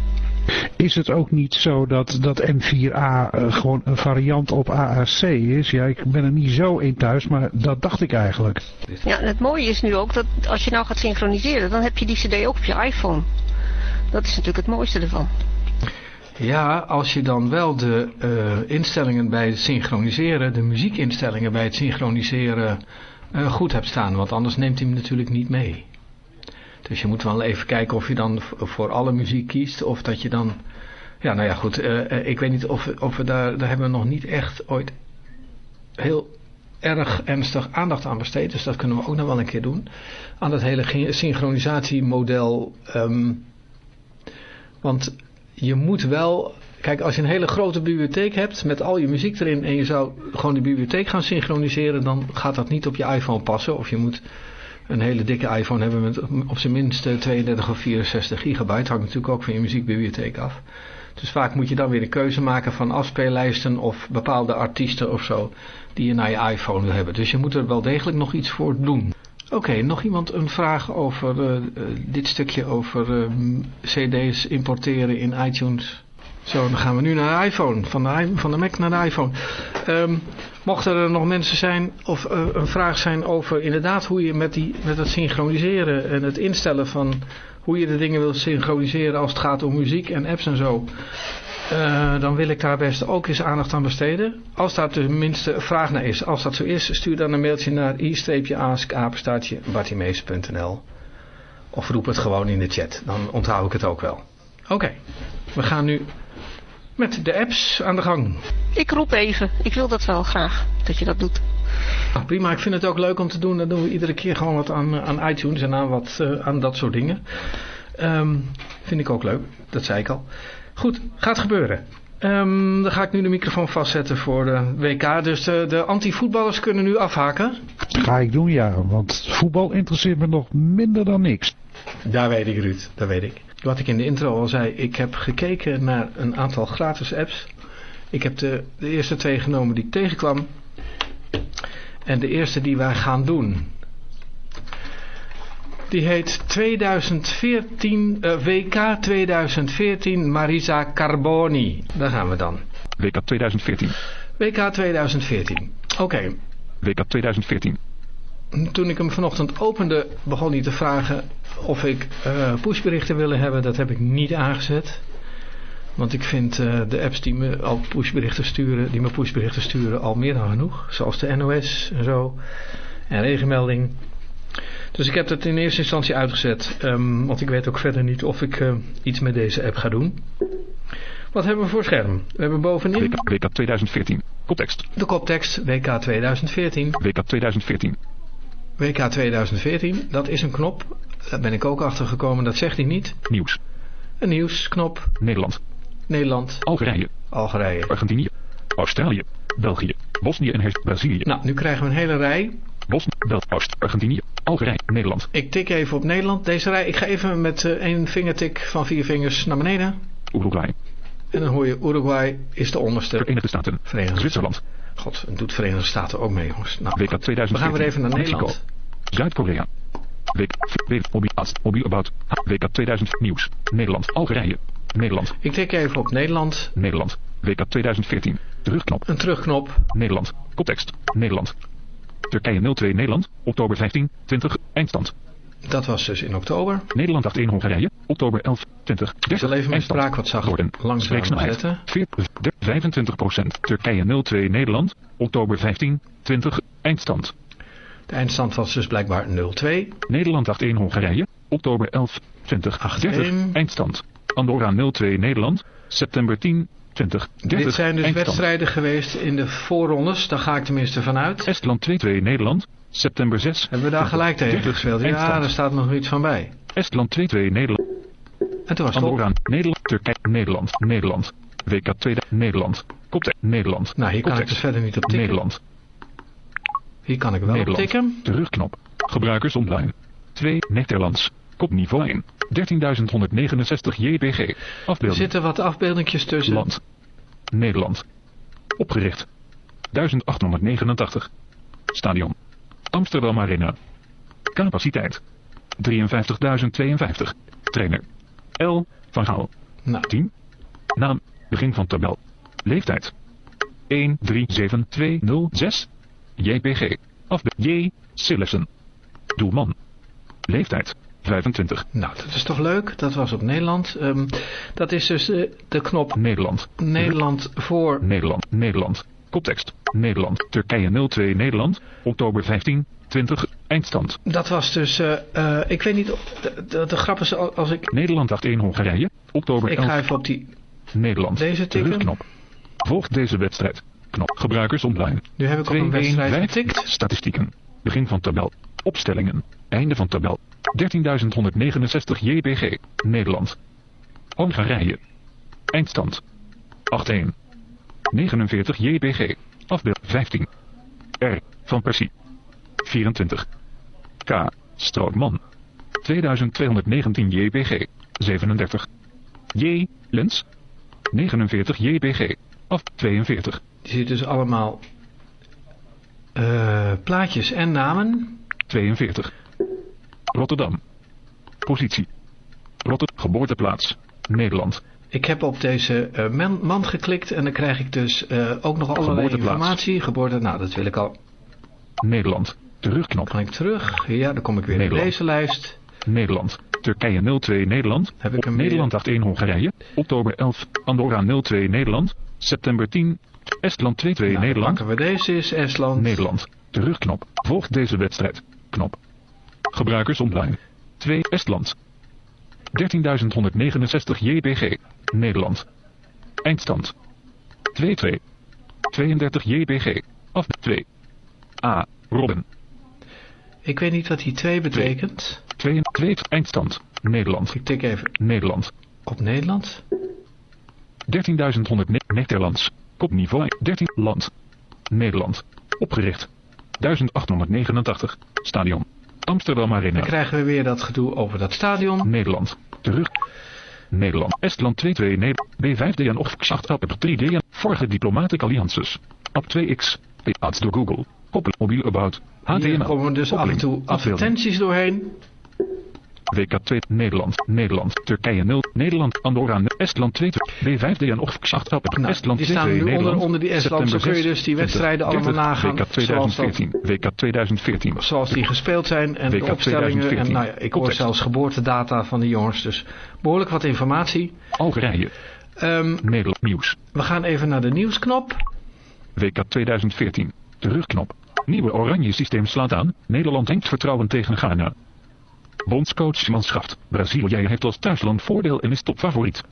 Is het ook niet zo dat, dat M4A eh, gewoon een variant op AAC is? Ja, ik ben er niet zo in thuis, maar dat dacht ik eigenlijk. Ja, en het mooie is nu ook dat als je nou gaat synchroniseren, dan heb je die cd ook op je iPhone. Dat is natuurlijk het mooiste ervan. Ja, als je dan wel de eh, instellingen bij het synchroniseren, de muziekinstellingen bij het synchroniseren eh, goed hebt staan. Want anders neemt hij hem natuurlijk niet mee. Dus je moet wel even kijken of je dan voor alle muziek kiest. Of dat je dan... Ja, nou ja, goed. eh, eh, ik weet niet of, of we daar... Daar hebben we nog niet echt ooit heel erg ernstig aandacht aan besteed. Dus dat kunnen we ook nog wel een keer doen. Aan dat hele synchronisatiemodel. ehm, want je moet wel... Kijk, als je een hele grote bibliotheek hebt met al je muziek erin en je zou gewoon die bibliotheek gaan synchroniseren, dan gaat dat niet op je iPhone passen. Of je moet een hele dikke iPhone hebben met op zijn minst eh, 32 of 64 gigabyte. Hangt natuurlijk ook van je muziekbibliotheek af. Dus vaak moet je dan weer een keuze maken van afspeellijsten of bepaalde artiesten of zo die je naar je iPhone wil hebben. Dus je moet er wel degelijk nog iets voor doen. Oké, nog iemand een vraag over eh, eh, dit stukje over eh, cd's importeren in iTunes? Zo, dan gaan we nu naar de iPhone, van de, van de Mac naar de iPhone. Ehm, mochten er nog mensen zijn of eh, een vraag zijn over inderdaad hoe je met, die, met het synchroniseren en het instellen van hoe je de dingen wilt synchroniseren als het gaat om muziek en apps en zo. eh, dan wil ik daar best ook eens aandacht aan besteden. Als daar tenminste een vraag naar is. Als dat zo is, stuur dan een mailtje naar i-ask-bartimees.nl Of roep het gewoon in de chat. Dan onthoud ik het ook wel. Oké, we gaan nu met de apps aan de gang. Ik roep even, ik wil dat wel graag, dat je dat doet. Nou, prima, ik vind het ook leuk om te doen. Dan doen we iedere keer gewoon wat aan, aan iTunes en aan, wat, eh, aan dat soort dingen. Ehm, vind ik ook leuk, dat zei ik al. Goed, gaat gebeuren. Ehm, dan ga ik nu de microfoon vastzetten voor de WK. Dus de, de anti-voetballers kunnen nu afhaken. Ga ik doen, ja, want voetbal interesseert me nog minder dan niks. Daar weet ik, Ruud, dat weet ik. Wat ik in de intro al zei, ik heb gekeken naar een aantal gratis apps. Ik heb de, de eerste twee genomen die ik tegenkwam. En de eerste die wij gaan doen. Die heet 2014, eh, WK 2014 Marisa Carboni. Daar gaan we dan. WK 2014. WK 2014. Oké, WK 2014. Toen ik hem vanochtend opende, begon hij te vragen of ik eh, pushberichten willen hebben. Dat heb ik niet aangezet. Want ik vind eh, de apps die me al pushberichten sturen, die me pushberichten sturen, al meer dan genoeg. Zoals de NOS en zo. En regenmelding. Dus ik heb het in eerste instantie uitgezet, ehm, want ik weet ook verder niet of ik eh, iets met deze app ga doen. Wat hebben we voor scherm? We hebben bovenin WK, WK 2014. Koptekst. de koptekst WK 2014. WK 2014. WK 2014, dat is een knop. Daar ben ik ook achter gekomen, dat zegt hij niet. Nieuws. Een nieuwsknop. Nederland. Nederland, Algerije. Algerije. Argentinië. Australië. België. Bosnië en Herzegovina. Brazilië. Nou, nu krijgen we een hele rij. Bosnië. Bel Oost. Argentinië. Algerije. Nederland. Ik tik even op Nederland. Deze rij, ik ga even met eh, één vingertik van vier vingers naar beneden. Uruguay. En dan hoor je Uruguay is de onderste. Verenigde Staten. Verenigde Zwitserland. God, het doet Verenigde Staten ook mee, jongens. Nou, WK goed. 2014. we gaan weer even naar Mexico. Nederland. Zuid-Korea. WK. WK. Mobiel. Ast. Mobiel about. WK 2000. Nieuws. Nederland. Algerije. Nederland. Ik tik even op Nederland. Nederland. WK 2014. Terugknop. Een terugknop. Nederland. Koptekst. Nederland. Turkije 02 Nederland. Oktober 15. 20. Eindstand. Dat was dus in oktober. Nederland 8-1 Hongarije. Oktober 11. 20. Ik zal even mijn spraak wat zacht Gordon. langzaam zetten. 4, 25% Turkije 02 Nederland. Oktober 15. 20. Eindstand. De eindstand was dus blijkbaar 0-2. Nederland 8-1 Hongarije. Oktober 11. 20. 30. 8-1. Eindstand. Andorra 02 Nederland. September 10. 20. 30. Dit zijn dus Eindstand. wedstrijden geweest in de voorrondes. Daar ga ik tenminste vanuit. Estland 2-2 Nederland. September 6. Hebben we daar gelijk tegen 30. gespeeld? Ja, Eindstand. daar staat nog iets van bij. Estland 2-2 Nederland. En toen was het op. Andorra, Nederland, Turkije, Nederland, Nederland. WK 2, Nederland. Koptek, Nederland. Nou, hier kan ik dus verder niet op tikken. Nederland, Hier kan ik wel op Nederland. tikken. Terugknop. Gebruikers online. 2, Nederlands. Kopniveau 1. 13.169 JPG. Er Afbeelding. zitten wat afbeeldingjes tussen. Land. Nederland. Opgericht. 1889. Stadion. Amsterdam Arena. Capaciteit. 53.052. Trainer. L. Van Gaal. Nou, 10. Naam. Begin van tabel. Leeftijd. 137206. JPG. Afbe J. Sillessen. Doelman. Leeftijd. 25. nou, dat is toch leuk? Dat was op Nederland. Ehm, dat is dus eh, de knop Nederland. Nederland voor... Nederland. Nederland. Koptekst. Nederland. Turkije 02 Nederland. Oktober 15. 20. Eindstand. Dat was dus... eh, eh, ik weet niet... of- De, de, de grap is als ik... Nederland 8-1 Hongarije. Oktober Ik 11. ga even op die... Nederland. Deze. Terugknop. Volgt deze wedstrijd. Knop. Gebruikers online. Nu heb ik op een wedstrijd 215 getikt. Statistieken. Begin van tabel. Opstellingen. Einde van tabel. 13.169 JPG. Nederland. Hongarije. Eindstand. 8-1. 49 JPG. Afbeeld 15. R. Van Persie. 24. K. Strootman. 2219 JPG. 37. J. Lens. 49 JPG. Af 42. Die zitten dus allemaal... eh, plaatjes en namen. 42. Rotterdam. Positie. Rotterdam. Geboorteplaats. Nederland. Ik heb op deze eh, man, geklikt en dan krijg ik dus eh, ook nog allerlei informatie. Geboorte, nou dat wil ik al. Nederland. Terugknop. Kan ik terug? Ja, dan kom ik weer Nederland. in deze lijst. Nederland. Turkije 02 Nederland. Heb ik hem. Nederland 8-1 Hongarije. Oktober 11. Andorra 02 Nederland. September 10. Estland 2-2 Nou, dan Nederland. pakken we deze is Estland. Nederland. Terugknop. Volgt deze wedstrijd. Knop. Gebruikers online. 2 Estland. 13.169 JPG. Nederland. Eindstand. 2-2. 32 JPG. Af 2. A. Robben. Ik weet niet wat die 2 betekent. 2. 2. Eindstand. Nederland. Ik tik even Nederland. op Nederland. 13.100 Ne- Nederlands. Kopniveau 13 land. Nederland. Opgericht. 1889. Stadion. Amsterdam Arena. Dan krijgen we weer dat gedoe over dat stadion. Nederland. Terug. Nederland. Estland 2-2 Nederland. B5D en of 8 app 3D en vorige diplomatic alliances. App 2X. Ads door Google. Koppel mobiel about. Hier HTML. komen dus af en toe advertenties doorheen. WK 2 Nederland. Nederland. Turkije 0. Nederland. Andorra 0. Estland 2 B5D en of 8 app. Nou, Estland die 2 staan nu Nederland. onder- onder die Estland. Zo kun je 6, dus die 20, wedstrijden allemaal 30, nagaan WK 2014. WK 2014. Zoals die gespeeld zijn en de opstellingen. En 2014. nou ja, ik hoor zelfs geboortedata van die jongens. Dus behoorlijk wat informatie. Algerije. Ehm, Nederland. Nieuws. we gaan even naar de nieuwsknop. WK 2014. Terugknop. Nieuwe oranje systeem slaat aan. Nederland denkt vertrouwen tegen Ghana. Bondscoach Manschaft. Brazilië heeft als thuisland voordeel en is topfavoriet.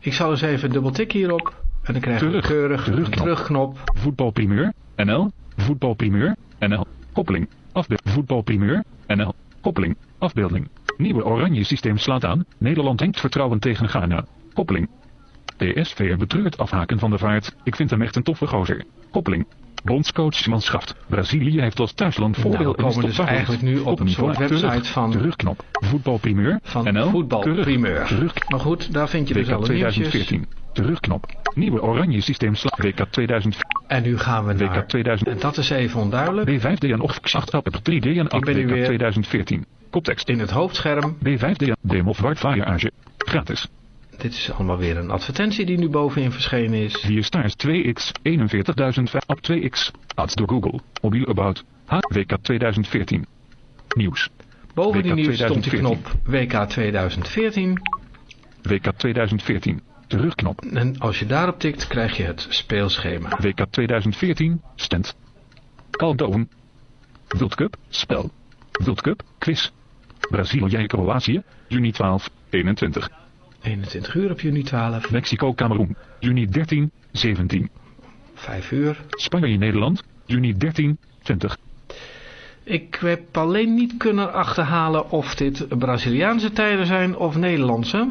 Ik zal eens even dubbeltikken hierop. En dan krijgen we Terug. keurig een Terugknop. terugknop. Voetbalprimeur. NL. Voetbalprimeur. NL. Koppeling. Afbeelding. Voetbalprimeur. NL. Koppeling. Afbeelding. Nieuwe oranje systeem slaat aan. Nederland denkt vertrouwen tegen Ghana. Koppeling. PSV betreurt afhaken van de vaart. Ik vind hem echt een toffe gozer. Koppeling. Bondscoach Manschaft. Brazilië heeft als thuisland voordeel Nou, en is komen dus eigenlijk nu op een soort website van- Terugknop. Voetbalprimeur. Van NL. voetbalprimeur. Terug. Maar goed, daar vind je dus WK alle nieuwtjes. 2014. Terugknop. Nieuwe oranje systeem. WK 2000. En nu gaan we naar... WK 2000. En dat is even onduidelijk. B5D en of 8 app 3D en 8 ben nu WK weer- 2014. Koptekst. In het hoofdscherm. B5D demo Wildfire Gratis. Dit is allemaal weer een advertentie die nu bovenin verschenen is. Hier Stars 2x 41.000 app 2x. Ads door Google. Mobiel about. HWK 2014. Nieuws. Boven die nieuws stond 2014. knop WK 2014. WK 2014. Terugknop. En als je daarop tikt, krijg je het speelschema. WK 2014. Stand. Caldoven. World Cup. Spel. World Cup. Quiz. Brazilië Kroatië. Juni 12. 21. 21 uur op juni 12. Mexico Cameroen. Juni 13. 17. 5 uur. Spanje Nederland. Juni 13. 20. Ik heb alleen niet kunnen achterhalen of dit Braziliaanse tijden zijn of Nederlandse.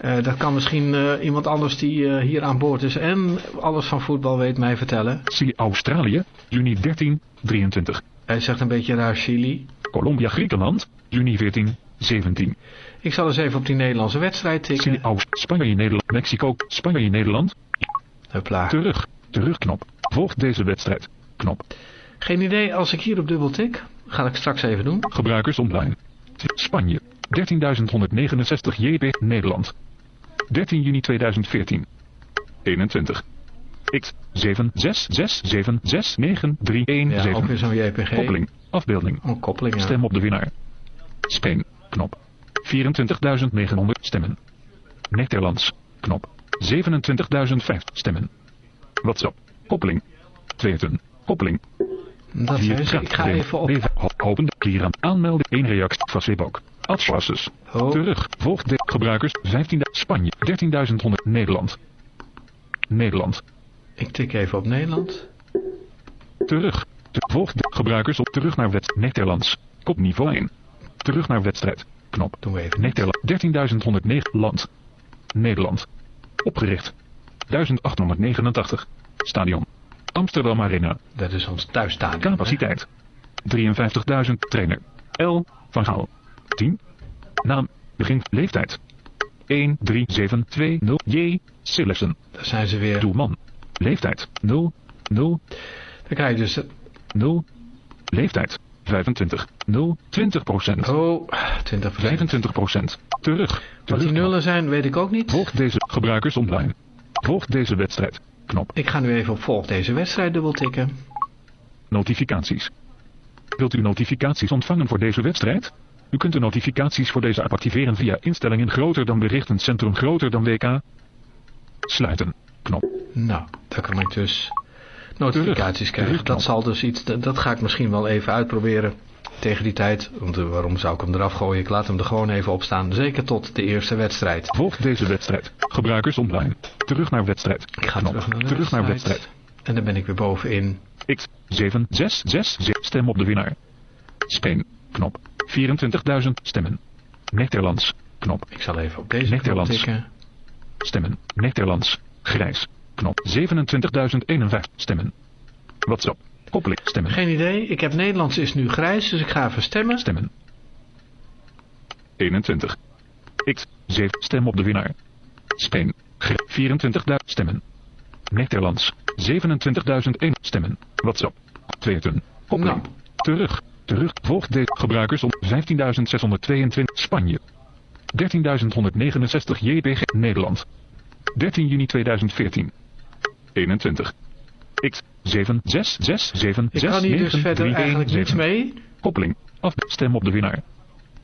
Eh, dat kan misschien eh, iemand anders die eh, hier aan boord is en alles van voetbal weet mij vertellen. Chili Australië. Juni 13. 23. Hij zegt een beetje raar Chili. Colombia Griekenland. Juni 14. 17. Ik zal eens even op die Nederlandse wedstrijd tikken. Aus Spanje Nederland. Mexico. Spanje Nederland. Hupla. Terug. Terugknop. Volgt deze wedstrijd. Knop. Geen idee, als ik hier op dubbel tik, ga ik straks even doen. Gebruikers online. Spanje. 13.169 JP Nederland. 13 juni 2014. 21. X 7 6 6 7 6 9 3 1 Ja, ook 7. weer zo'n JPG. Koppeling. Afbeelding. Koppeling, ja. Stem op de winnaar. Speen. Knop. 24.900 stemmen. Nederlands. Knop. 27.005 stemmen. WhatsApp. Koppeling. Tweeten. Koppeling. Dat ze. Ik ga even op. Even open. Klier aan. Aanmelden. 1 reactie. Facebook. Adspasses. Oh. Terug. Volgt de gebruikers. 15. Spanje. 13.100. Nederland. Nederland. Ik tik even op Nederland. Terug. Te- Volgt de gebruikers op. Terug naar wet. Nederlands. Kop niveau 1. Terug naar wedstrijd. Knop. Doen we even. niet. Nederland. 13.109. Land. Nederland. Opgericht. 1889. Stadion. Amsterdam Arena. Dat is ons thuisstadion. Capaciteit. 53.000. Trainer. L. Van Gaal. 10. Naam. Begin. Leeftijd. 1, 3, 7, 2, 0. J. Sillessen. Daar zijn ze weer. Doelman. Leeftijd. 0, 0, Dan krijg je dus... 0. Leeftijd. 25. 0, 20 procent. Oh, 20 25 procent. Terug. Wat die nullen zijn, weet ik ook niet. Volg deze gebruikers online. Volg deze wedstrijd. Knop. Ik ga nu even op volg deze wedstrijd dubbel tikken. Notificaties. Wilt u notificaties ontvangen voor deze wedstrijd? U kunt de notificaties voor deze app activeren via instellingen groter dan berichtencentrum groter dan WK. Sluiten. Knop. Nou, daar kan ik dus notificaties krijgen. Dat zal dus iets, dat, ga ik misschien wel even uitproberen tegen die tijd. Want eh, waarom zou ik hem eraf gooien? Ik laat hem er gewoon even op staan. Zeker tot de eerste wedstrijd. Volg deze wedstrijd. Gebruikers online. Terug naar wedstrijd. Ik ga terug naar Terug naar wedstrijd. En dan ben ik weer bovenin. X 7 6 6 6. Stem op de winnaar. Speen. Knop. 24.000 stemmen. Nederlands. Knop. Ik zal even op deze knop tikken. Stemmen. Nederlands. Grijs. Knop. 27.051 stemmen. WhatsApp. Koppeling. Stemmen. Geen idee. Ik heb Nederlands is nu grijs, dus ik ga even stemmen. Stemmen. 21. X. 7. Stem op de winnaar. Speen. Gr- 24.000 stemmen. Nederlands. 27.001 stemmen. WhatsApp. Tweeten. Koppeling. Nou. Terug. Terug. Volgt de gebruikers op 15.622 Spanje. 13.169 JPG Nederland. 13 juni 2014. 21. X. 7 6 6 7 Ik 6 kan hier 9 dus verder 3 1 eigenlijk niets 7. mee. Koppeling. Af. Stem op de winnaar.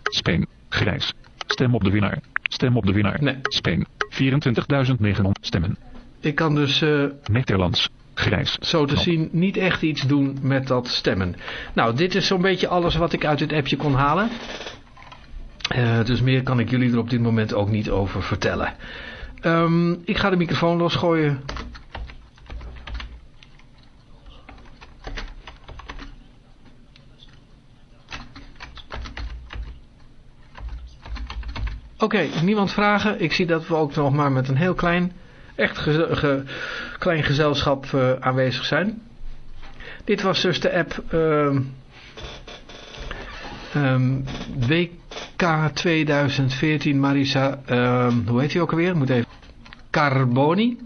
Speen. Grijs. Stem op de winnaar. Stem op de winnaar. Nee. Speen. 24.900 stemmen. Ik kan dus... eh, Nederlands. Grijs. zo te zien niet echt iets doen met dat stemmen. Nou, dit is zo'n beetje alles wat ik uit dit appje kon halen. Eh, dus meer kan ik jullie er op dit moment ook niet over vertellen. Ehm, ik ga de microfoon losgooien. Oké, niemand vragen. Ik zie dat we ook nog maar met een heel klein, echt klein gezelschap eh, aanwezig zijn. Dit was dus de app ehm, ehm, WK 2014 Marisa, ehm, hoe heet die ook alweer? Moet even. Carboni.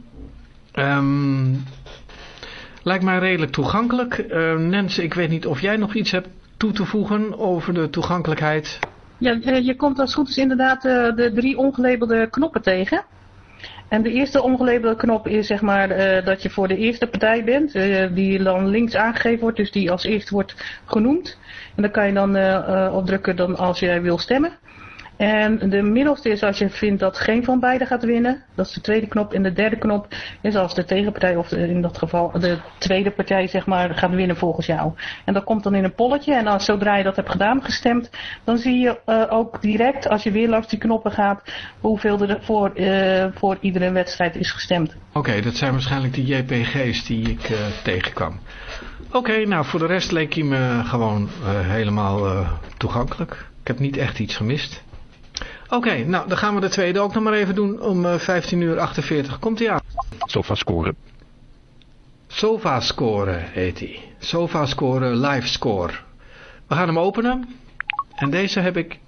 Lijkt mij redelijk toegankelijk. Nens, ik weet niet of jij nog iets hebt toe te voegen over de toegankelijkheid. Ja, eh, je komt als goed is inderdaad eh, de drie ongelabelde knoppen tegen. En de eerste ongelabelde knop is zeg maar eh, dat je voor de eerste partij bent, die dan links aangegeven wordt, dus die als eerste wordt genoemd. En dan kan je dan eh, eh, op drukken dan als jij wil stemmen. En de middelste is als je vindt dat geen van beiden gaat winnen. Dat is de tweede knop. En de derde knop is als de tegenpartij, of in dat geval de tweede partij, zeg maar, gaat winnen volgens jou. En dat komt dan in een polletje. En als zodra je dat hebt gedaan, gestemd, dan zie je eh, ook direct, als je weer langs die knoppen gaat, hoeveel er voor, eh, voor iedere wedstrijd is gestemd. Oké, dat zijn waarschijnlijk die JPG's die ik eh, tegenkwam. Oké, nou voor de rest leek hij me gewoon helemaal toegankelijk. Ik heb niet echt iets gemist. Oké, nou dan gaan we de tweede ook nog maar even doen om eh 15 uur 48. Komt hij aan? Sofa scoren. Sofa Score heet hij. Sofa Score Live Score. We gaan hem openen. En deze heb ik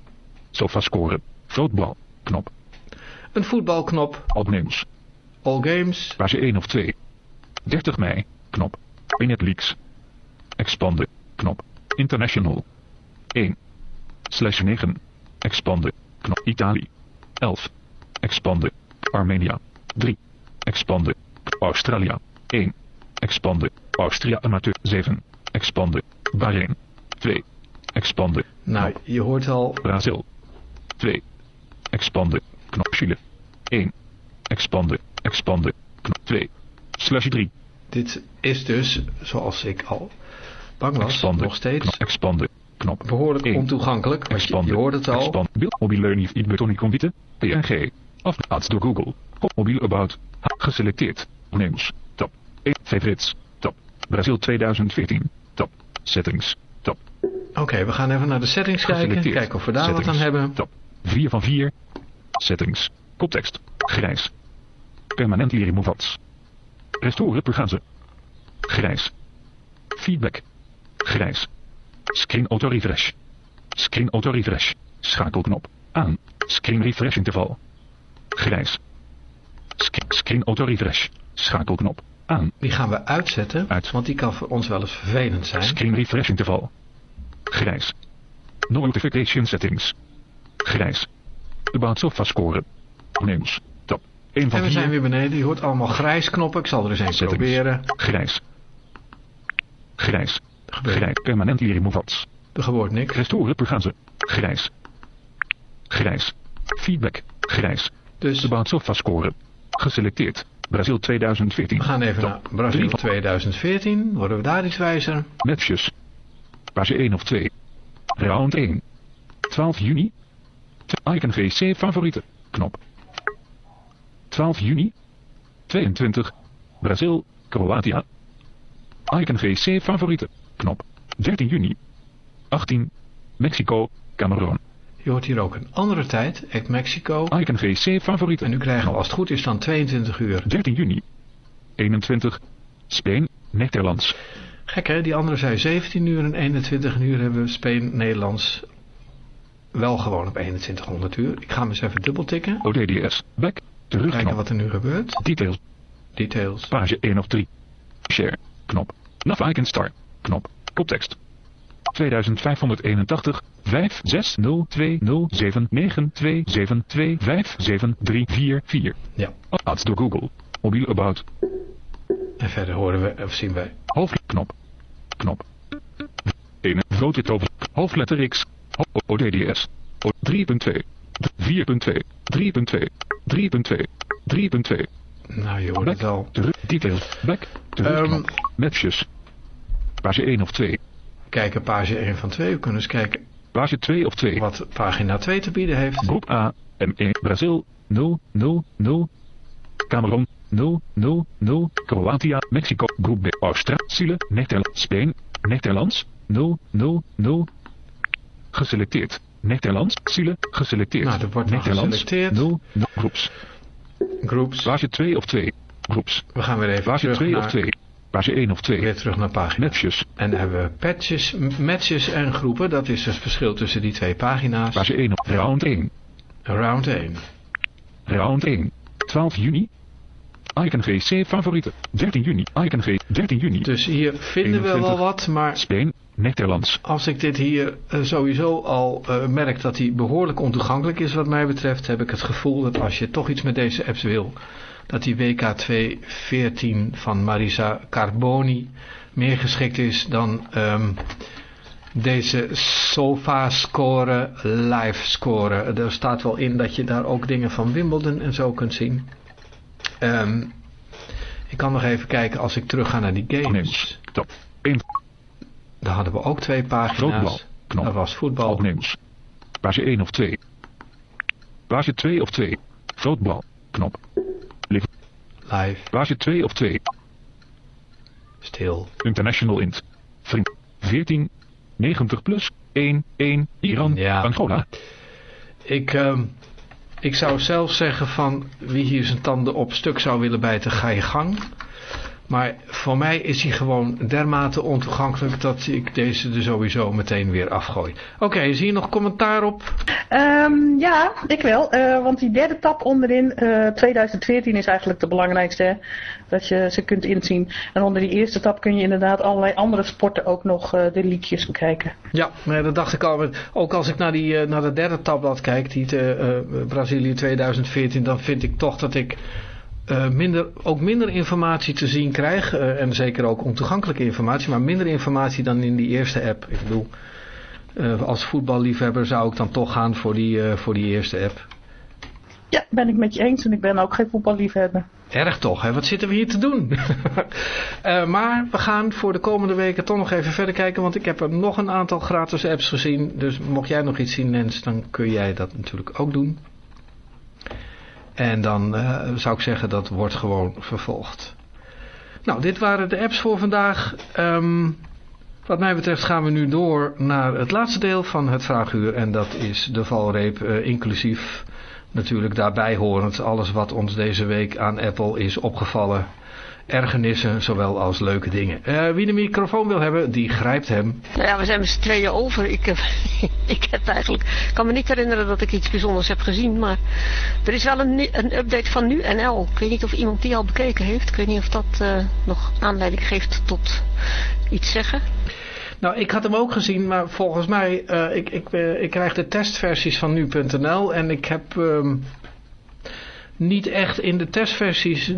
Sofa scoren. Voetbal. Knop. een voetbalknop. Opnames. All Games. Page 1 of 2. 30 mei. Knop. Inet Leaks. Expande. Knop. International. 1. Slash 9. Expande. Knop. Italië. 11. Expande. Armenia. 3. Expande. Australia. 1. Expande. Austria amateur. 7. Expande. Bahrein. 2. Expande. Nou, je hoort al. Brazil. 2. Expande. Knop Chile. 1. Expande. Expande. Knop 2. Slash 3. Dit is dus, zoals ik al bang was, nog steeds Knop. Expande. Knop. behoorlijk Eén. ontoegankelijk. Want je, hoort het al. Expand. Beeld. Mobiel learning. Niet convite. PNG. Afgehaald door Google. Op mobiel about. Geselecteerd. Names. Tab. 1. Favorites. Tab. Brazil 2014. Tab. Settings. Tab. Oké, we gaan even naar de settings kijken. Kijken of we daar wat aan Settings. hebben. Tab. 4 van 4. Settings. Koptekst. Grijs. Permanent removats. Restoren per gaan ze. Grijs. Feedback. Grijs. Screen auto refresh. Screen auto refresh. Schakelknop. Aan. Screen refresh interval. Grijs. Screen auto refresh. Schakelknop. Aan. Die gaan we uitzetten, Uit. want die kan voor ons wel eens vervelend zijn. Screen refresh interval. Grijs. No notification settings. Grijs. About sofa scoren. Names. Tab. 1 van En we 4. zijn weer beneden. Je hoort allemaal grijs knoppen. Ik zal er eens een proberen. Grijs. Grijs. Grijs. Permanent removats. Er gebeurt niks. Restoren ze. Grijs. Grijs. Feedback. Grijs. Dus About sofa scoren. Geselecteerd. Brazil 2014. we gaan even Top. naar Brazil Drie van 2014. Worden we daar iets wijzer? matches. Page 1 of 2. Round 1. 12 juni. Icon VC favorieten. Knop. 12 juni. 22. Brazil, Kroatia. Icon VC favorieten. Knop. 13 juni. 18. Mexico, Cameroon. Je hoort hier ook een andere tijd. At Mexico. Icon VC favorieten. En nu krijgen we als het goed is dan 22 uur. 13 juni. 21. Speen, Nederlands. Gek hè, die andere zei 17 uur en 21 uur hebben we Speen Nederlands wel gewoon op 2100 uur. Ik ga hem eens even dubbel tikken. ODDS. Back. Terug. Kijken wat er nu gebeurt. Details. Details. Page 1 of 3. Share. Knop. Nav icon star. Knop. Koptekst. 2581 560207927257344. Ja. Ads door Google. Mobiel about. En verder horen we, of zien wij. Hoofdknop. Knop. 1. Vote over. Hoofdletter X. O- ODDS. O- 3.2. 4.2. 3.2. 3.2. 3.2. Nou, je hoort het al. Terug. Details. Back. Terug. Ehm. Matches. Page 1 of 2. Kijken, page 1 van 2. We kunnen eens kijken Page 2 of 2. wat pagina 2 te bieden heeft. Groep A. ME. Brazil. 0, 0, 0. Cameroen. 0, 0, 0. Kroatië. Mexico. Groep B. Australië. Nederland. Spanje. Nederlands. 0, 0, 0. Geselecteerd. Nederlands. Chile. Geselecteerd. Nou, er wordt Nederlands. geselecteerd. 0, 0. Groeps. Groups. Page 2 of 2. Groeps. We gaan weer even Page terug 2 naar, of 2. Page 1 of 2. weer terug naar pagina. Matches. En dan hebben we patches, matches en groepen. Dat is het verschil tussen die twee pagina's. Page 1 of round 1. Round 1. Round 1. 12 juni. Icon GC favorieten. 13 juni. Icon G. 13 juni. Dus hier vinden we wel 21. wat, maar Spanje. Nederlands. als ik dit hier eh, sowieso al eh, merk dat hij behoorlijk ontoegankelijk is wat mij betreft, heb ik het gevoel dat als je toch iets met deze apps wil, dat die WK214 van Marisa Carboni meer geschikt is dan ehm, deze Sofa Score Live Score. Er staat wel in dat je daar ook dingen van Wimbledon en zo kunt zien. Ehm, ik kan nog even kijken als ik terug ga naar die games. Top. 1. Daar hadden we ook twee pagina's. Knop. Dat was voetbal. Opnames. Page 1 of 2. Page 2 of 2. Grootblad. Knop. Live. Page 2 of 2. Stil. International Int. Vriend. 14. 90 plus. 1. 1. Iran. Ja. Angola. Ik, ehm, ik zou zelf zeggen van wie hier zijn tanden op stuk zou willen bijten, ga je gang. Maar voor mij is hij gewoon dermate ontoegankelijk dat ik deze er sowieso meteen weer afgooi. Oké, is hier nog commentaar op? Ehm, ja, ik wel. Eh, want die derde tab onderin, eh 2014 is eigenlijk de belangrijkste. Hè? Dat je ze kunt inzien. En onder die eerste tab kun je inderdaad allerlei andere sporten ook nog eh, de liedjes bekijken. Ja, nee, dat dacht ik al. Ook als ik naar, die, eh, naar de derde tabblad kijk, die eh, eh, Brazilië 2014, dan vind ik toch dat ik eh, minder, ook minder informatie te zien krijg. eh, en zeker ook ontoegankelijke informatie, maar minder informatie dan in die eerste app. Ik bedoel, eh, als voetballiefhebber zou ik dan toch gaan voor die, voor die eerste app. Ja, ben ik met je eens. En ik ben ook geen voetballiefhebber. Erg toch, hè? Wat zitten we hier te doen? Maar we gaan voor de komende weken toch nog even verder kijken, want ik heb er nog een aantal gratis apps gezien. Dus mocht jij nog iets zien, Nens, dan kun jij dat natuurlijk ook doen. En dan eh, zou ik zeggen, dat wordt gewoon vervolgd. Nou, dit waren de apps voor vandaag. Ehm, wat mij betreft gaan we nu door naar het laatste deel van het vraaguur. En dat is de valreep, eh, inclusief natuurlijk daarbij horend alles wat ons deze week aan Apple is opgevallen. Ergernissen, zowel als leuke dingen. Eh, wie de microfoon wil hebben, die grijpt hem. Nou ja, we zijn met z'n tweeën over. Ik, heb, ik heb eigenlijk, kan me niet herinneren dat ik iets bijzonders heb gezien, maar er is wel een, een update van nu.nl. Ik weet niet of iemand die al bekeken heeft. Ik weet niet of dat eh, nog aanleiding geeft tot iets zeggen. Nou, ik had hem ook gezien, maar volgens mij, eh, ik, ik, eh, ik krijg de testversies van nu.nl en ik heb ehm, niet echt in de testversies,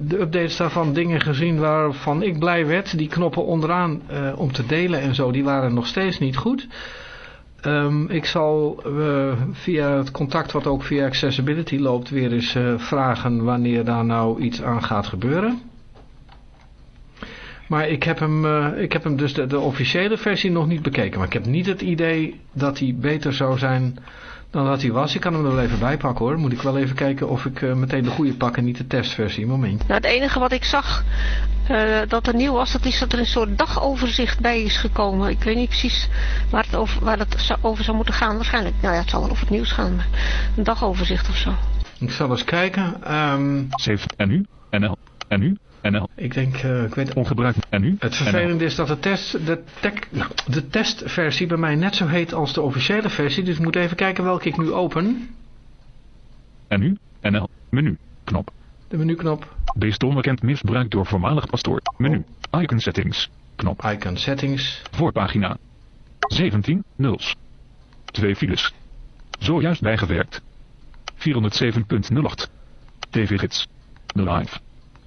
de updates daarvan, dingen gezien waarvan ik blij werd. Die knoppen onderaan eh, om te delen en zo, die waren nog steeds niet goed. Ehm, ik zal eh, via het contact wat ook via Accessibility loopt weer eens eh, vragen wanneer daar nou iets aan gaat gebeuren. Maar ik heb hem, ik heb hem dus de, de officiële versie nog niet bekeken. Maar ik heb niet het idee dat hij beter zou zijn dan dat hij was. Ik kan hem er wel even bij pakken hoor. Moet ik wel even kijken of ik eh, meteen de goede pak en niet de testversie. Moment. Nou, het enige wat ik zag eh, dat er nieuw was, dat is dat er een soort dagoverzicht bij is gekomen. Ik weet niet precies waar het over, waar het zou- over zou moeten gaan. Waarschijnlijk, nou ja, het zal wel over het nieuws gaan, maar een dagoverzicht of zo. Ik zal eens kijken. Ehm, Save. En nu? NL. En nu? NL. ik denk, eh, ik weet Ongebruikt. En nu? Het vervelende is dat de, test, de, tek- nou, de testversie bij mij net zo heet als de officiële versie. Dus ik moet even kijken welke ik nu open. En nu? NL. Menu. Knop. De menuknop. Deze onbekend misbruik door voormalig pastoor. Menu. Icon settings. Knop. Icon settings. Voorpagina. 17. Nuls. Twee files. Zojuist bijgewerkt. 407.08. TV-gids. Live.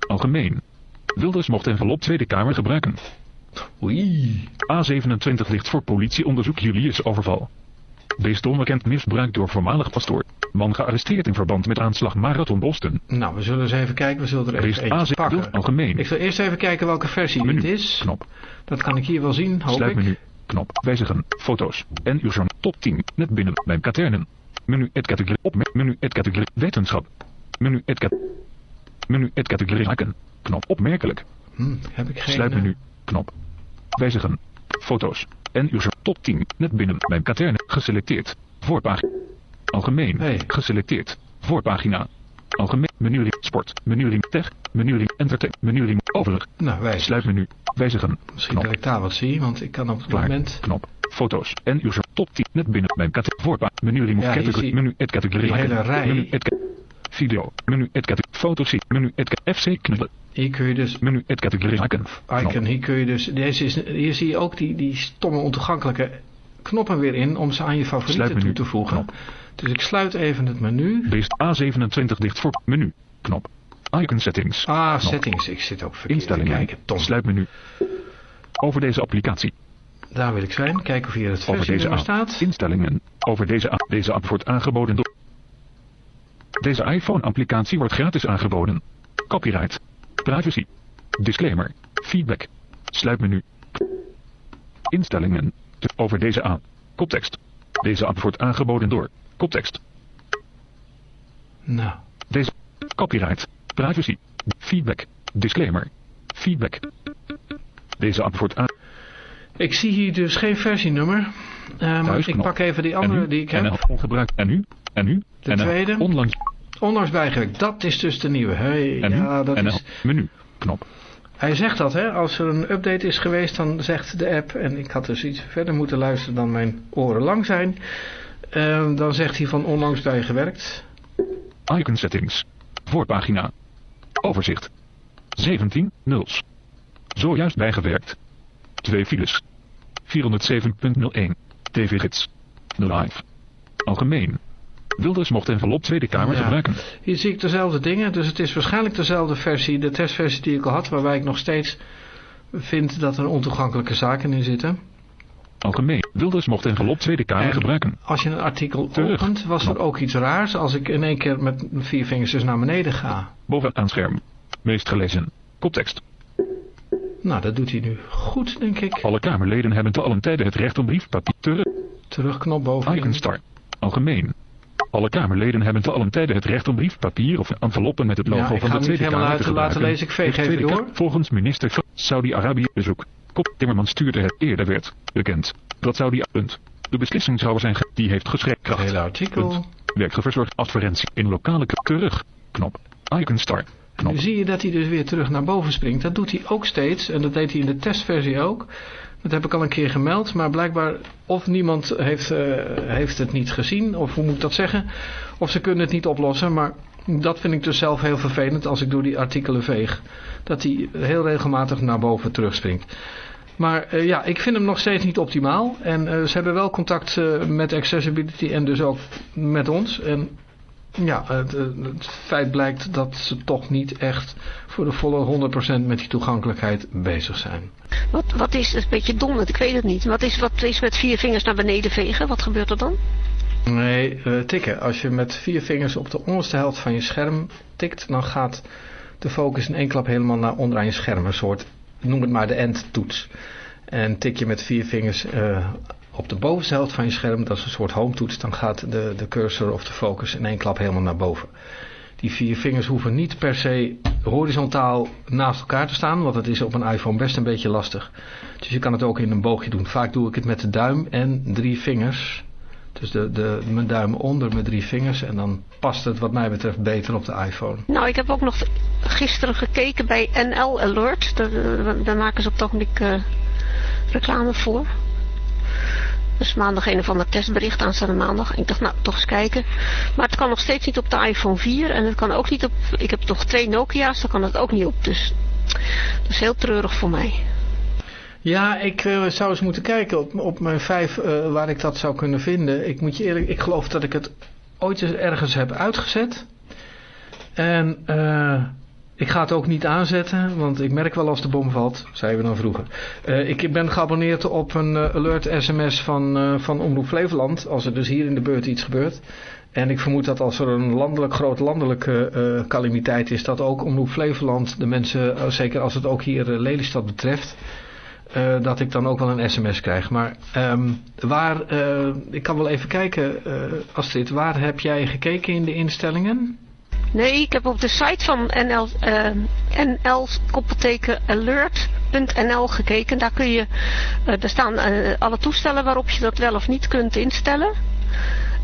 Algemeen. Wilders mocht envelop Tweede Kamer gebruiken. Oei. A27 ligt voor politieonderzoek Julius overval. Beest onbekend misbruik door voormalig pastoor. Man gearresteerd in verband met aanslag Marathon Boston. Nou, we zullen eens even kijken. We zullen er even eentje pakken. algemeen. Ik zal eerst even kijken welke versie Menu. dit is. Knop. Dat kan ik hier wel zien, hoop ik. Sluitmenu. Knop. Wijzigen. Foto's. En uw zo'n top 10. Net binnen. Mijn katernen. Menu. Het categorie. Op. Menu. Het categorie. Wetenschap. Menu. Het cat. Menu. Het categorie. Haken. Knop. Opmerkelijk. Hm, heb ik geen... Sluitmenu. Knop. Wijzigen. Foto's. En zo'n top 10. Net binnen. Mijn katernen. Geselecteerd. Voorpagina. Algemeen. Hey. Geselecteerd. Voorpagina. Algemeen. Menuriem. Sport. Menuriem. Tech. Menuriem. Entertain. Menuriem. Overig. eh, Nou, wij. Sluitmenu. Wijzigen. Misschien Knop. dat ik daar wat zie, want ik kan op het Klaar. moment... Knop. Foto's. En uw top 10. Net binnen. Mijn categorie. Voorpa. Menu Ja, zie- Menu et categorie. hele rij. Menu Video. Menu et categorie. Foto's. Menu et ca- FC knullen. Hier kun je dus... Menu et categorie. Icon. Icon, hier kun je dus... Deze is, hier zie je ook die, die stomme ontoegankelijke knoppen weer in om ze aan je favorieten toe te voegen. Knop. Dus ik sluit even het menu. Beest A27 dicht voor. Menu. Knop. Icon settings. Ah, Knop. settings. Ik zit ook verkeerd te Instellingen. kijken. Tom. Sluitmenu. Over deze applicatie. Daar wil ik zijn. Kijken of hier het Over deze versienummer app. staat. Instellingen. Over deze app. Deze app wordt aangeboden door. Deze iPhone-applicatie wordt gratis aangeboden. Copyright. Privacy. Disclaimer. Feedback. Sluitmenu. Instellingen. Te- Over deze app. Koptekst. Deze app wordt aangeboden door. Koptekst. Nou, Deze. Copyright. Privacy. Feedback. Disclaimer. Feedback. Deze app wordt aan. ik zie hier dus geen versienummer. Ehm, ik pak even die En andere die ik En heb. dan ongebruikt. En nu? En nu? De en tweede? Onlangs. Onlangs bijgewerkt. Dat is dus de nieuwe. Hey, En nu? ja, dat en is... menu. Knop. Hij zegt dat, hè? Als er een update is geweest, dan zegt de app, en ik had dus iets verder moeten luisteren dan mijn oren lang zijn, ehm, dan zegt hij van onlangs bijgewerkt. Icon settings. Voorpagina. Overzicht. 17 nuls. Zojuist bijgewerkt. Twee files. 407.01. TV-gids. Live. Algemeen. Wilders mocht envelop Tweede Kamer Ja. gebruiken. Hier zie ik dezelfde dingen, dus het is waarschijnlijk dezelfde versie, de testversie die ik al had, waarbij ik nog steeds vind dat er ontoegankelijke zaken in zitten. Algemeen. Wilders mocht envelop Tweede Kamer En gebruiken. Als je een artikel Terug. opent, was er ook iets raars als ik in één keer met vier vingers dus naar beneden ga. Bovenaan scherm. Meest gelezen. Koptekst. Nou, dat doet hij nu goed, denk ik. Alle Kamerleden hebben te allen tijden het recht om briefpapier terug. Terugknop bovenin. Icon star. Algemeen. Alle Kamerleden hebben te allen tijden het recht om briefpapier of enveloppen met het logo Ja, van de Tweede Kamer te laten gebruiken. Ik De Tweede. Kamer- Volgens minister van Saudi-Arabië bezoek. Kop Timmermans stuurde het eerder werd bekend. Dat Saudi punt. De beslissing zou zijn ge- die heeft geschrekkracht. hele artikel. Punt. Werkgevers wordt advertentie in lokale terug. Knop. Icon star. Knop. Nu zie je dat hij dus weer terug naar boven springt. Dat doet hij ook steeds. En dat deed hij in de testversie ook. Dat heb ik al een keer gemeld. Maar blijkbaar of niemand heeft, eh, heeft het niet gezien. Of hoe moet ik dat zeggen. Of ze kunnen het niet oplossen. Maar dat vind ik dus zelf heel vervelend als ik door die artikelen veeg. Dat hij heel regelmatig naar boven terugspringt. Maar eh, ja, ik vind hem nog steeds niet optimaal. En eh, ze hebben wel contact met Accessibility en dus ook met ons. En ja, het, eh, het feit blijkt dat ze toch niet echt voor de volle 100% met die toegankelijkheid bezig zijn. Wat, wat is, het een beetje dom, ik weet het niet. Wat is, wat is met vier vingers naar beneden vegen? Wat gebeurt er dan? Nee, eh, tikken. Als je met vier vingers op de onderste helft van je scherm tikt, dan gaat de focus in één klap helemaal naar onderaan je scherm. Een soort, noem het maar de end-toets. En tik je met vier vingers eh, op de bovenste helft van je scherm, dat is een soort home-toets, dan gaat de, de cursor of de focus in één klap helemaal naar boven. Die vier vingers hoeven niet per se horizontaal naast elkaar te staan, want dat is op een iPhone best een beetje lastig. Dus je kan het ook in een boogje doen. Vaak doe ik het met de duim en drie vingers. Dus de, de, mijn duim onder mijn drie vingers en dan past het wat mij betreft beter op de iPhone. Nou, ik heb ook nog gisteren gekeken bij NL Alert. Daar, eh, daar maken ze op het ogenblik eh, reclame voor. Dus maandag een of ander testbericht aanstaande maandag. Ik dacht, nou, toch eens kijken. Maar het kan nog steeds niet op de iPhone 4. En het kan ook niet op... Ik heb nog twee Nokia's, daar kan het ook niet op. Dus dat is heel treurig voor mij. Ja, ik eh, zou eens moeten kijken op, op mijn vijf eh, waar ik dat zou kunnen vinden. Ik moet je eerlijk, ik geloof dat ik het ooit eens ergens heb uitgezet. En eh, ik ga het ook niet aanzetten, want ik merk wel als de bom valt, zeiden we dan vroeger. Eh, ik ben geabonneerd op een eh, alert sms van, eh, van Omroep Flevoland, als er dus hier in de beurt iets gebeurt. En ik vermoed dat als er een landelijk, groot landelijke uh, calamiteit is, dat ook Omroep Flevoland de mensen, zeker als het ook hier Lelystad betreft, uh, dat ik dan ook wel een sms krijg. Maar um, waar, uh, ik kan wel even kijken, uh, Astrid, waar heb jij gekeken in de instellingen? Nee, ik heb op de site van NL, NL alert.nl gekeken. Daar kun je, daar staan alle toestellen waarop je dat wel of niet kunt instellen.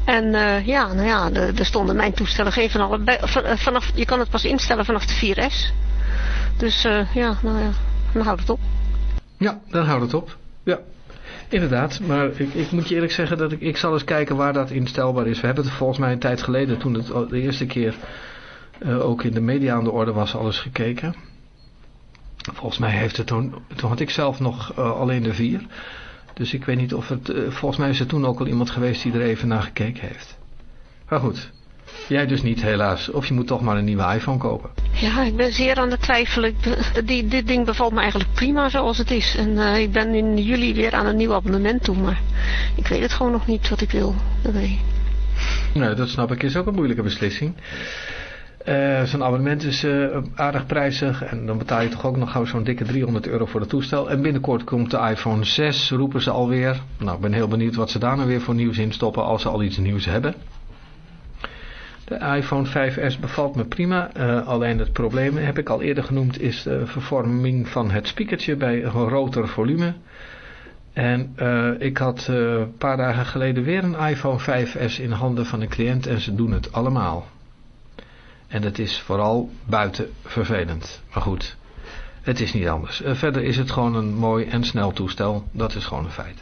En ja, nou ja, er stonden mijn toestellen geen van alle, vanaf, je kan het pas instellen vanaf de 4S. Dus ja, nou ja, dan houdt het op. Ja, dan houdt het op. Ja, inderdaad. Maar ik, ik moet je eerlijk zeggen dat ik, ik zal eens kijken waar dat instelbaar is. We hebben het volgens mij een tijd geleden, toen het de eerste keer uh, ook in de media aan de orde was, alles gekeken. Volgens mij heeft het toen, toen had ik zelf nog uh, alleen de vier. Dus ik weet niet of het, uh, volgens mij is er toen ook al iemand geweest die er even naar gekeken heeft. Maar goed, Jij dus niet helaas. Of je moet toch maar een nieuwe iPhone kopen. Ja, ik ben zeer aan het twijfelen. Die, dit ding bevalt me eigenlijk prima zoals het is. En uh, ik ben in juli weer aan een nieuw abonnement toe. Maar ik weet het gewoon nog niet wat ik wil. Nee, dat snap ik. Is ook een moeilijke beslissing. Uh, zo'n abonnement is uh, aardig prijzig en dan betaal je toch ook nog gauw zo'n dikke 300 euro voor het toestel. En binnenkort komt de iPhone 6, roepen ze alweer. Nou, ik ben heel benieuwd wat ze daar nou weer voor nieuws in stoppen als ze al iets nieuws hebben. De iPhone 5S bevalt me prima, uh, alleen het probleem, heb ik al eerder genoemd, is de vervorming van het speakertje bij een groter volume. En ik had een paar dagen geleden weer een iPhone 5S in handen van een cliënt en ze doen het allemaal. En het is vooral buiten vervelend. Maar goed, het is niet anders. verder is het gewoon een mooi en snel toestel, dat is gewoon een feit.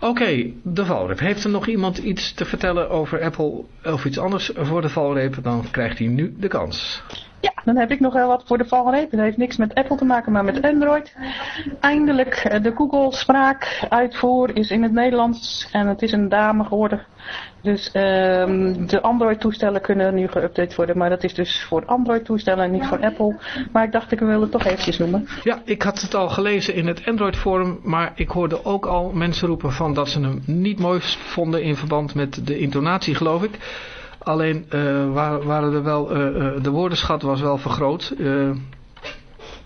Oké, de valreep. Heeft er nog iemand iets te vertellen over Apple of iets anders voor de valreep? Dan krijgt hij nu de kans. Dan heb ik nog wel wat voor de valreep. Dat heeft niks met Apple te maken, maar met Android. Eindelijk, eh, de Google spraak uitvoer is in het Nederlands en het is een dame geworden. Dus um, de Android toestellen kunnen nu geüpdate worden, maar dat is dus voor Android toestellen en niet voor Apple. Maar ik dacht ik wil het toch eventjes noemen. Ja, ik had het al gelezen in het Android forum, maar ik hoorde ook al mensen roepen van dat ze hem niet mooi vonden in verband met de intonatie geloof ik. Alleen uh, waren er wel, uh, uh, de woordenschat was wel vergroot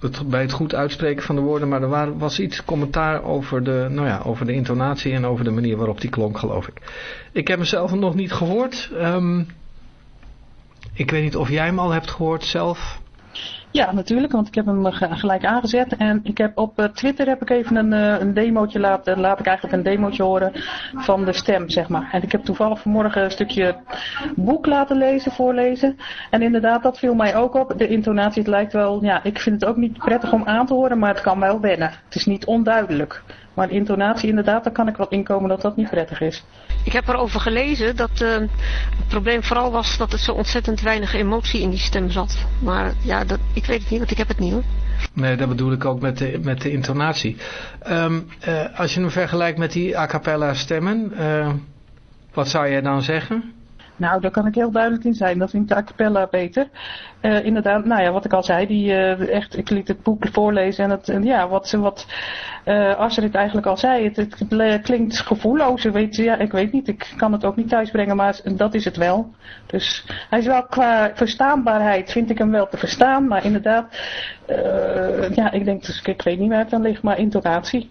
het, bij het goed uitspreken van de woorden, maar er waren, was iets commentaar over de, nou ja, over de intonatie en over de manier waarop die klonk geloof ik. Ik heb mezelf nog niet gehoord. Um, ik weet niet of jij hem al hebt gehoord zelf. Ja, natuurlijk, want ik heb hem gelijk aangezet. En ik heb op eh, Twitter heb ik even een, eh, een demootje laten, laat ik eigenlijk een demootje horen van de stem, zeg maar. En ik heb toevallig vanmorgen een stukje boek laten lezen, voorlezen. En inderdaad, dat viel mij ook op. De intonatie, het lijkt wel, ja, ik vind het ook niet prettig om aan te horen, maar het kan wel wennen. Het is niet onduidelijk. Maar intonatie inderdaad, daar kan ik wel inkomen dat dat niet prettig is. Ik heb erover gelezen dat uh, het probleem vooral was dat er zo ontzettend weinig emotie in die stem zat. Maar ja, dat, ik weet het niet, want ik heb het niet hoor. Nee, dat bedoel ik ook met de, met de intonatie. Um, uh, als je hem vergelijkt met die a cappella stemmen, uh, wat zou jij dan zeggen? Nou, daar kan ik heel duidelijk in zijn. Dat vind ik de a cappella beter. Uh, inderdaad, nou ja, wat ik al zei, die, uh, echt, ik liet het boek voorlezen en het, en ja, wat, wat uh, Astrid eigenlijk al zei, het, het, klinkt gevoelloos, weet ja, ik weet niet, ik kan het ook niet thuisbrengen, maar dat is het wel. Dus hij is wel qua verstaanbaarheid, vind ik hem wel te verstaan, maar inderdaad, ja, ik denk, dus, ik weet niet waar het aan ligt, maar intonatie.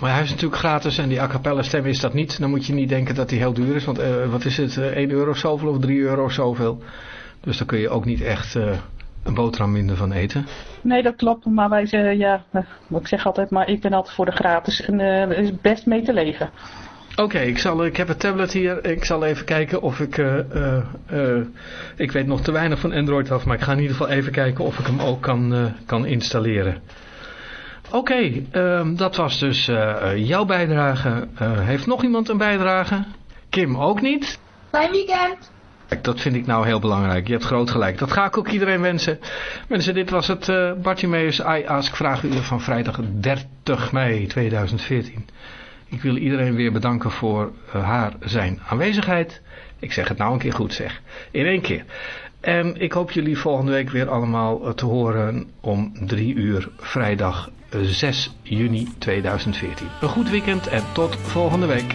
Maar hij is natuurlijk gratis en die a cappella stem is dat niet. Dan moet je niet denken dat hij heel duur is. Want uh, wat is het, uh, 1 euro zoveel of 3 euro zoveel. Dus daar kun je ook niet echt een boterham minder van eten. Nee, dat klopt. Maar wij zeggen, ja, ik zeg altijd, maar ik ben altijd voor de gratis. En er is best mee te leven. Oké, okay, ik, zal, ik heb het tablet hier. Ik zal even kijken of ik... Uh, uh, ik weet nog te weinig van Android af, maar ik ga in ieder geval even kijken of ik hem ook kan, kan installeren. Oké, okay, um, dat was dus uh, jouw bijdrage. Uh, heeft nog iemand een bijdrage? Kim ook niet? Fijn weekend. Dat vind ik nou heel belangrijk. Je hebt groot gelijk. Dat ga ik ook iedereen wensen. Mensen, dit was het uh, Bartimeus I Ask Vragenuur van vrijdag 30 mei 2014. Ik wil iedereen weer bedanken voor haar zijn aanwezigheid. Ik zeg het nou een keer goed zeg. In één keer. En ik hoop jullie volgende week weer allemaal te horen om drie uur vrijdag 6 juni 2014. Een goed weekend en tot volgende week.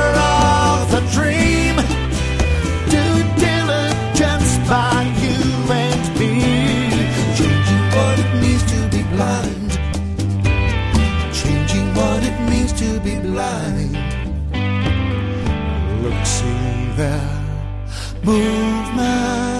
movement.